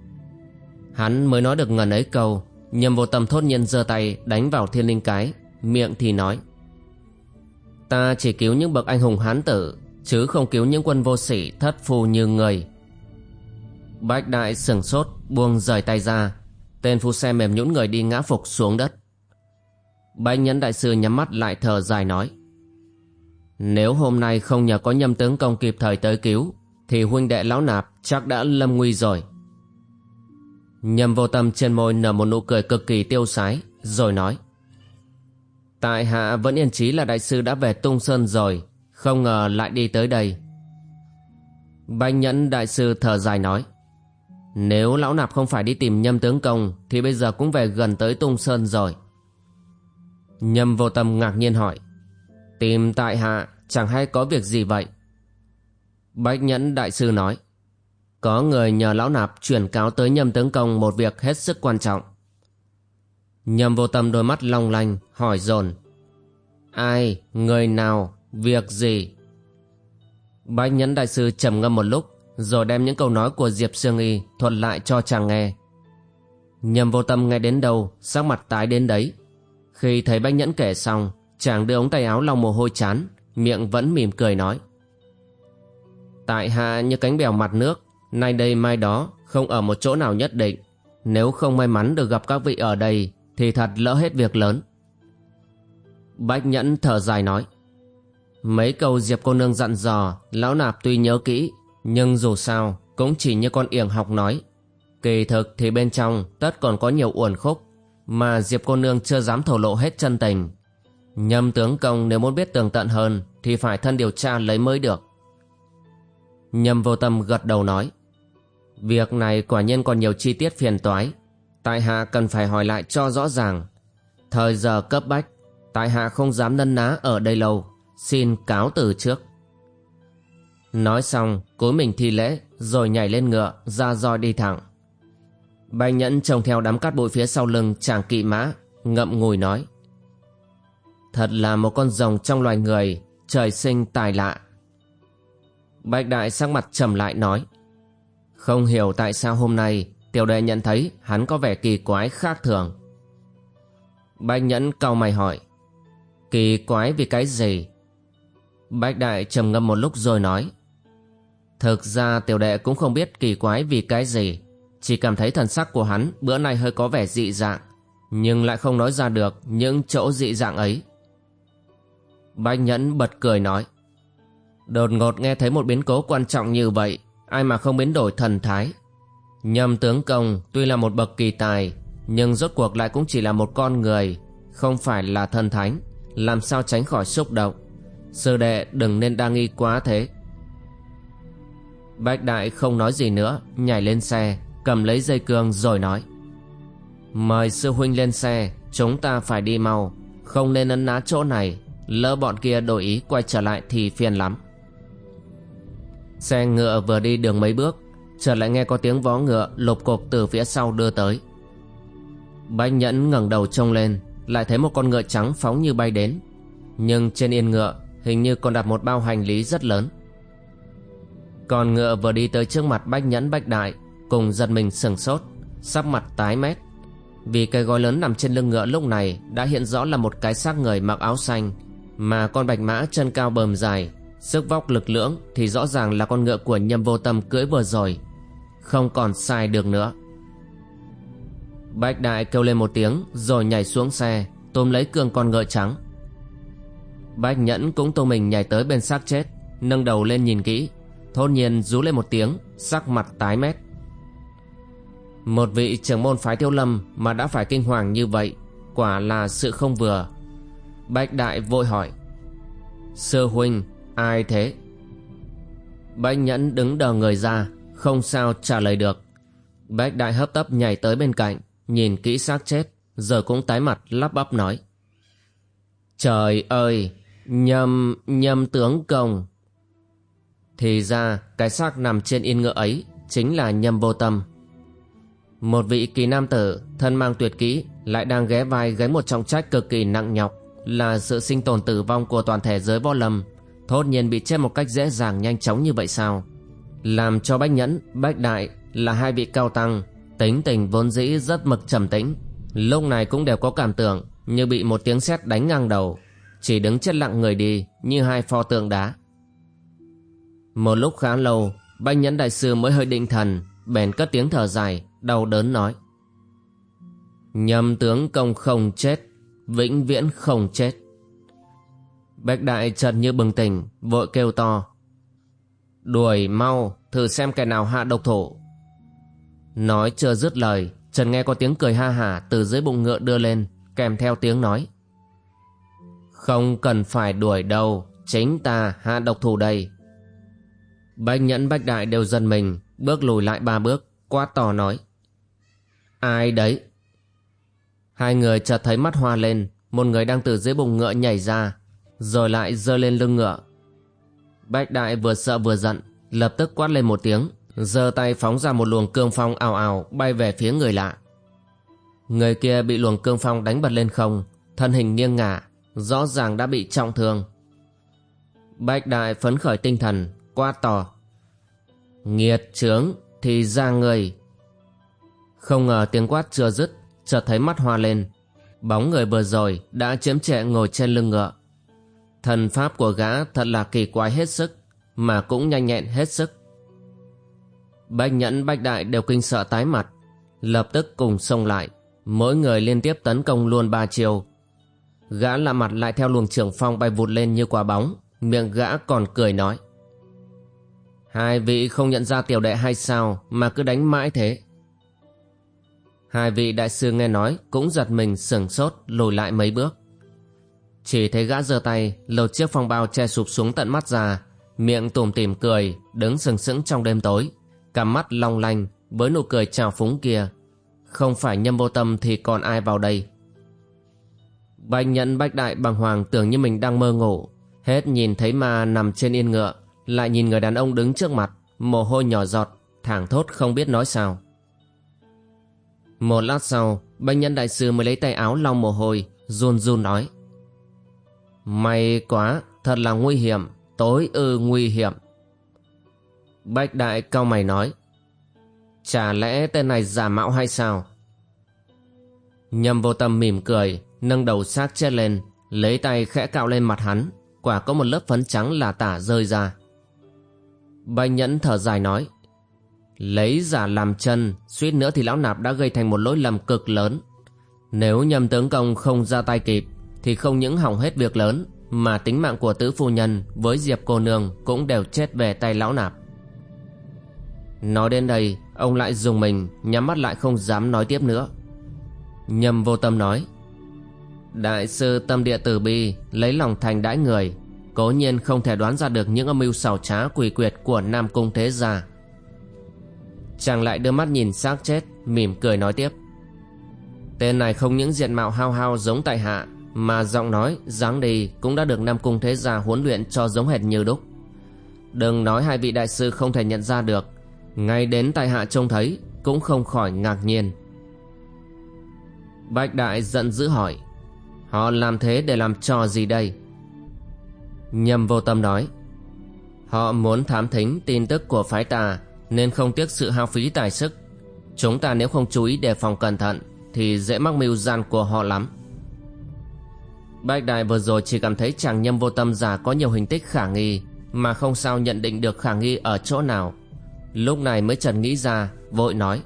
Hắn mới nói được ngần ấy câu, nhầm vô tầm thốt nhiên giơ tay đánh vào thiên linh cái, Miệng thì nói, Ta chỉ cứu những bậc anh hùng hán tử, Chứ không cứu những quân vô sĩ thất phu như người. Bách đại sừng sốt, buông rời tay ra. Tên phu xe mềm nhũn người đi ngã phục xuống đất. Bách nhẫn đại sư nhắm mắt lại thở dài nói, Nếu hôm nay không nhờ có nhâm tướng công kịp thời tới cứu, Thì huynh đệ lão nạp chắc đã lâm nguy rồi. Nhâm vô tâm trên môi nở một nụ cười cực kỳ tiêu sái, Rồi nói. Tại hạ vẫn yên chí là đại sư đã về tung sơn rồi, Không ngờ lại đi tới đây. Banh nhẫn đại sư thở dài nói. Nếu lão nạp không phải đi tìm nhâm tướng công, Thì bây giờ cũng về gần tới tung sơn rồi. Nhâm vô tâm ngạc nhiên hỏi. Tìm tại hạ, chẳng hay có việc gì vậy? Bách nhẫn đại sư nói có người nhờ lão nạp chuyển cáo tới nhâm tướng công một việc hết sức quan trọng. Nhâm vô tâm đôi mắt long lanh, hỏi dồn Ai, người nào, việc gì? Bách nhẫn đại sư trầm ngâm một lúc, rồi đem những câu nói của Diệp Sương Y thuật lại cho chàng nghe. Nhâm vô tâm nghe đến đâu, sắc mặt tái đến đấy. Khi thấy bách nhẫn kể xong, chàng đưa ống tay áo lòng mồ hôi chán, miệng vẫn mỉm cười nói. Tại hạ như cánh bèo mặt nước, Nay đây mai đó, Không ở một chỗ nào nhất định. Nếu không may mắn được gặp các vị ở đây, Thì thật lỡ hết việc lớn. Bách nhẫn thở dài nói, Mấy câu Diệp cô nương dặn dò, Lão nạp tuy nhớ kỹ, Nhưng dù sao Cũng chỉ như con yểng học nói. Kỳ thực thì bên trong Tất còn có nhiều uẩn khúc Mà Diệp cô nương chưa dám thổ lộ hết chân tình. Nhâm tướng công nếu muốn biết tường tận hơn Thì phải thân điều tra lấy mới được. Nhâm vô tâm gật đầu nói Việc này quả nhiên còn nhiều chi tiết phiền toái. Tại hạ cần phải hỏi lại cho rõ ràng. Thời giờ cấp bách, Tại hạ không dám nân ná ở đây lâu. Xin cáo từ trước. Nói xong cúi mình thi lễ, Rồi nhảy lên ngựa, ra roi đi thẳng. Bạch nhẫn trông theo đám cát bụi phía sau lưng chàng kỵ mã, Ngậm ngùi nói. Thật là một con rồng trong loài người, Trời sinh tài lạ. Bạch đại sắc mặt trầm lại nói không hiểu tại sao hôm nay tiểu đệ nhận thấy hắn có vẻ kỳ quái khác thường. Bạch nhẫn cau mày hỏi. Kỳ quái vì cái gì? Bạch đại trầm ngâm một lúc rồi nói. Thực ra tiểu đệ cũng không biết kỳ quái vì cái gì. Chỉ cảm thấy thần sắc của hắn bữa nay hơi có vẻ dị dạng. Nhưng lại không nói ra được những chỗ dị dạng ấy. Bạch nhẫn bật cười nói. Đột ngột nghe thấy một biến cố quan trọng như vậy ai mà không biến đổi thần thái. Nhâm tướng công tuy là một bậc kỳ tài, nhưng rốt cuộc lại cũng chỉ là một con người, không phải là thần thánh, làm sao tránh khỏi xúc động. Sư đệ đừng nên đa nghi quá thế. Bách đại không nói gì nữa, nhảy lên xe, cầm lấy dây cương rồi nói. Mời sư huynh lên xe, chúng ta phải đi mau, không nên ấn ná chỗ này, lỡ bọn kia đổi ý quay trở lại thì phiền lắm. Xe ngựa vừa đi đường mấy bước, Chợt lại nghe có tiếng vó ngựa lục cục từ phía sau đưa tới. Bách nhẫn ngẩng đầu trông lên, Lại thấy một con ngựa trắng phóng như bay đến. Nhưng trên yên ngựa, Hình như còn đặt một bao hành lý rất lớn. Con ngựa vừa đi tới trước mặt bách nhẫn bách đại, Cùng giật mình sừng sốt, Sắc mặt tái mét. Vì cái gói lớn nằm trên lưng ngựa lúc này Đã hiện rõ là một cái xác người mặc áo xanh, Mà con bạch mã chân cao bờm dài Sức vóc lực lưỡng Thì rõ ràng là con ngựa của nhâm vô tâm cưỡi vừa rồi. Không còn sai được nữa. Bạch đại kêu lên một tiếng, Rồi nhảy xuống xe, Tôm lấy cương con ngựa trắng. Bạch nhẫn cũng tô mình nhảy tới bên xác chết, Nâng đầu lên nhìn kỹ. Thốt nhiên rú lên một tiếng, Sắc mặt tái mét. Một vị trưởng môn phái tiêu lâm Mà đã phải kinh hoàng như vậy, Quả là sự không vừa. Bạch đại vội hỏi, Sư huynh ai thế? Bách nhẫn đứng đờ người ra, Không sao trả lời được. Bách đại hấp tấp nhảy tới bên cạnh, Nhìn kỹ xác chết, Giờ cũng tái mặt, lắp bắp nói. Trời ơi Nhâm Nhâm tướng công. Thì ra, cái xác nằm trên yên ngựa ấy chính là nhâm vô tâm. Một vị kỳ nam tử, thân mang tuyệt kỹ, lại đang ghé vai gánh một trọng trách cực kỳ nặng nhọc là sự sinh tồn tử vong của toàn thể giới võ lâm thốt nhiên bị chết một cách dễ dàng nhanh chóng như vậy sao làm cho bách nhẫn bách đại là hai vị cao tăng tính tình vốn dĩ rất mực trầm tĩnh lúc này cũng đều có cảm tưởng như bị một tiếng sét đánh ngang đầu chỉ đứng chết lặng người đi như hai pho tượng đá một lúc khá lâu, Bách Nhẫn Đại Sư mới hơi định thần, bèn cất tiếng thở dài, đau đớn nói. Nhầm tướng công không chết, vĩnh viễn không chết. Bách Đại chợt như bừng tỉnh, vội kêu to. Đuổi mau, thử xem kẻ nào hạ độc thủ. Nói chưa dứt lời, Trần nghe có tiếng cười ha hả từ dưới bụng ngựa đưa lên, kèm theo tiếng nói. Không cần phải đuổi đâu, chính ta hạ độc thủ đây. Bách nhẫn bách đại đều dần mình Bước lùi lại ba bước Quát to nói Ai đấy Hai người chợt thấy mắt hoa lên Một người đang từ dưới bụng ngựa nhảy ra rồi lại giơ lên lưng ngựa. Bách đại vừa sợ vừa giận, Lập tức quát lên một tiếng, giơ tay phóng ra một luồng cương phong ào ào Bay về phía người lạ. Người kia bị luồng cương phong đánh bật lên không, Thân hình nghiêng ngả, Rõ ràng đã bị trọng thương. Bách đại phấn khởi tinh thần, quát to. Nghiệt trướng thì ra người. Không ngờ tiếng quát chưa dứt, chợt thấy mắt hoa lên. Bóng người vừa rồi đã chiếm trệ ngồi trên lưng ngựa thần pháp của gã thật là kỳ quái hết sức, mà cũng nhanh nhẹn hết sức bách nhẫn, bách đại đều kinh sợ tái mặt, lập tức cùng xông lại, mỗi người liên tiếp tấn công luôn ba chiều gã lạ mặt lại theo luồng trưởng phong bay vụt lên như quả bóng, miệng gã còn cười nói Hai vị không nhận ra tiểu đệ hay sao mà cứ đánh mãi thế? Hai vị đại sư nghe nói cũng giật mình sửng sốt lùi lại mấy bước. Chỉ thấy gã giơ tay lột chiếc phong bao che sụp xuống tận mắt ra, miệng tủm tỉm cười, đứng sừng sững trong đêm tối, cằm mắt long lanh với nụ cười trào phúng kia. Không phải nhâm vô tâm thì còn ai vào đây? Bạch nhận bách đại bằng hoàng tưởng như mình đang mơ ngủ, hết nhìn thấy ma nằm trên yên ngựa, lại nhìn người đàn ông đứng trước mặt Mồ hôi nhỏ giọt Thảng thốt không biết nói sao Một lát sau Bệnh nhân đại sư mới lấy tay áo lau mồ hôi Run run nói May quá, Thật là nguy hiểm, Tối ư nguy hiểm. Bách đại cao mày nói, Chả lẽ tên này giả mạo hay sao? Nhâm vô tâm mỉm cười, Nâng đầu xác chết lên, Lấy tay khẽ cạo lên mặt hắn, Quả có một lớp phấn trắng là tả rơi ra. Bạch nhẫn thở dài nói, Lấy giả làm chân, Suýt nữa thì lão nạp đã gây thành một lỗi lầm cực lớn. Nếu nhầm tướng công không ra tay kịp thì không những hỏng hết việc lớn, Mà tính mạng của tứ phu nhân Với Diệp cô nương Cũng đều chết về tay lão nạp. Nói đến đây, Ông lại dùng mình, Nhắm mắt lại không dám nói tiếp nữa. Nhầm vô tâm nói, Đại sư tâm địa từ bi, Lấy lòng thành đãi người, Cố nhiên không thể đoán ra được những âm mưu xảo trá quỷ quyệt của Nam Cung Thế Gia. Chàng lại đưa mắt nhìn xác chết, Mỉm cười nói tiếp, Tên này không những diện mạo hao hao giống tại hạ mà giọng nói, dáng đi Cũng đã được Nam Cung Thế Gia huấn luyện cho giống hệt như đúc. Đừng nói hai vị đại sư không thể nhận ra được Ngay đến tại hạ trông thấy Cũng không khỏi ngạc nhiên. Bạch Đại giận dữ hỏi Họ làm thế để làm trò gì đây? Nhâm vô tâm nói Họ muốn thám thính tin tức của phái ta Nên không tiếc sự hao phí tài sức. Chúng ta nếu không chú ý đề phòng cẩn thận thì dễ mắc mưu gian của họ lắm. Bách Đại vừa rồi chỉ cảm thấy chàng nhâm vô tâm giả có nhiều hình tích khả nghi mà không sao nhận định được khả nghi ở chỗ nào. Lúc này mới trần nghĩ ra, vội nói.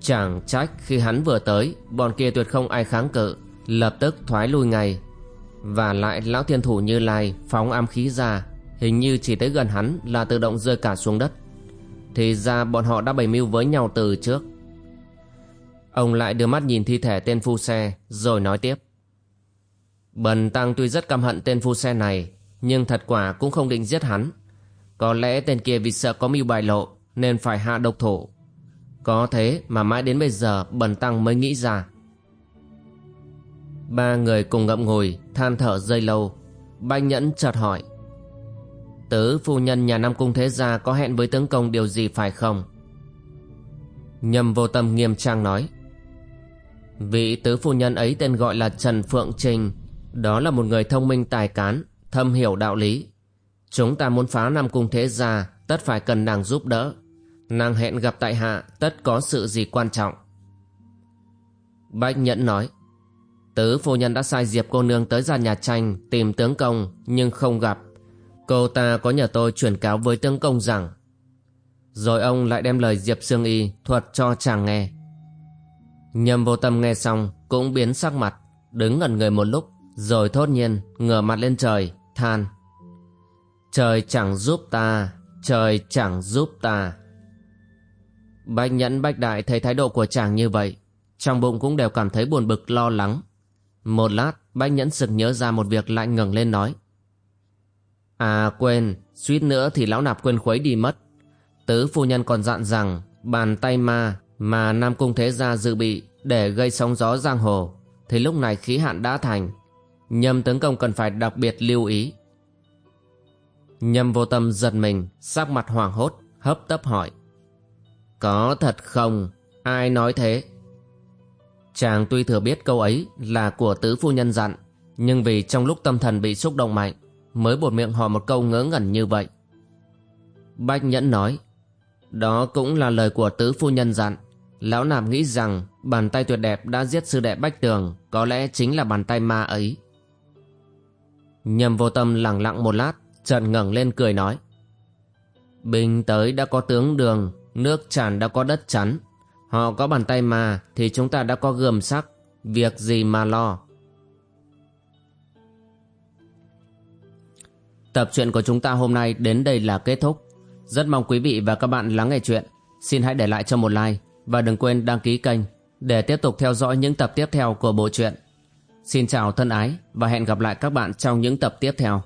Chẳng trách khi hắn vừa tới, bọn kia tuyệt không ai kháng cự, lập tức thoái lui ngay. Và lại lão thiên thủ như lai phóng ám khí ra, hình như chỉ tới gần hắn là tự động rơi cả xuống đất. Thì ra bọn họ đã bày mưu với nhau từ trước. Ông lại đưa mắt nhìn thi thể tên phu xe, rồi nói tiếp. Bần tăng tuy rất căm hận tên phu xe này, nhưng thật quả cũng không định giết hắn. Có lẽ tên kia vì sợ có mưu bại lộ, nên phải hạ độc thủ. Có thế mà mãi đến bây giờ bần tăng mới nghĩ ra. Ba người cùng ngậm ngùi, than thở dây lâu. Banh nhẫn chợt hỏi. Tứ phu nhân nhà Nam Cung Thế Gia có hẹn với tướng công điều gì phải không? Nhâm vô tâm nghiêm trang nói. Vị tứ phu nhân ấy tên gọi là Trần Phượng Trình. Đó là một người thông minh tài cán, thâm hiểu đạo lý. Chúng ta muốn phá Nam Cung Thế Gia, tất phải cần nàng giúp đỡ. Nàng hẹn gặp tại hạ, tất có sự gì quan trọng. Bách Nhẫn nói. Tứ phu nhân đã sai Diệp cô nương tới ra nhà tranh tìm tướng công nhưng không gặp. Cô ta có nhờ tôi chuyển cáo với tướng công rằng Rồi ông lại đem lời Diệp Sương Y thuật cho chàng nghe. Nhầm vô tâm nghe xong cũng biến sắc mặt, đứng ngẩn người một lúc rồi thốt nhiên ngửa mặt lên trời, than. Trời chẳng giúp ta, trời chẳng giúp ta. Bách nhẫn bách đại thấy thái độ của chàng như vậy, trong bụng cũng đều cảm thấy buồn bực lo lắng. Một lát, bách nhẫn sực nhớ ra một việc lại ngẩng lên nói. À quên, suýt nữa thì lão nạp quên khuấy đi mất. Tứ phu nhân còn dặn rằng bàn tay ma mà Nam Cung Thế Gia dự bị để gây sóng gió giang hồ thì lúc này khí hạn đã thành. Nhâm tướng công cần phải đặc biệt lưu ý. Nhâm vô tâm giật mình, sắc mặt hoảng hốt, hấp tấp hỏi. Có thật không? Ai nói thế? Chàng tuy thừa biết câu ấy là của tứ phu nhân dặn, nhưng vì trong lúc tâm thần bị xúc động mạnh, mới bột miệng hỏi một câu ngớ ngẩn như vậy. Bách Nhẫn nói, đó cũng là lời của tứ phu nhân dặn. Lão Nạp nghĩ rằng bàn tay tuyệt đẹp đã giết sư đệ Bách Tường có lẽ chính là bàn tay ma ấy. Nhầm vô tâm lặng lặng một lát, Trận ngẩng lên cười nói. Binh tới đã có tướng đường, nước tràn đã có đất chắn. Họ có bàn tay mà thì chúng ta đã có gươm sắc, việc gì mà lo. Tập truyện của chúng ta hôm nay đến đây là kết thúc. Rất mong quý vị và các bạn lắng nghe chuyện. Xin hãy để lại cho một like và đừng quên đăng ký kênh để tiếp tục theo dõi những tập tiếp theo của bộ truyện. Xin chào thân ái và hẹn gặp lại các bạn trong những tập tiếp theo.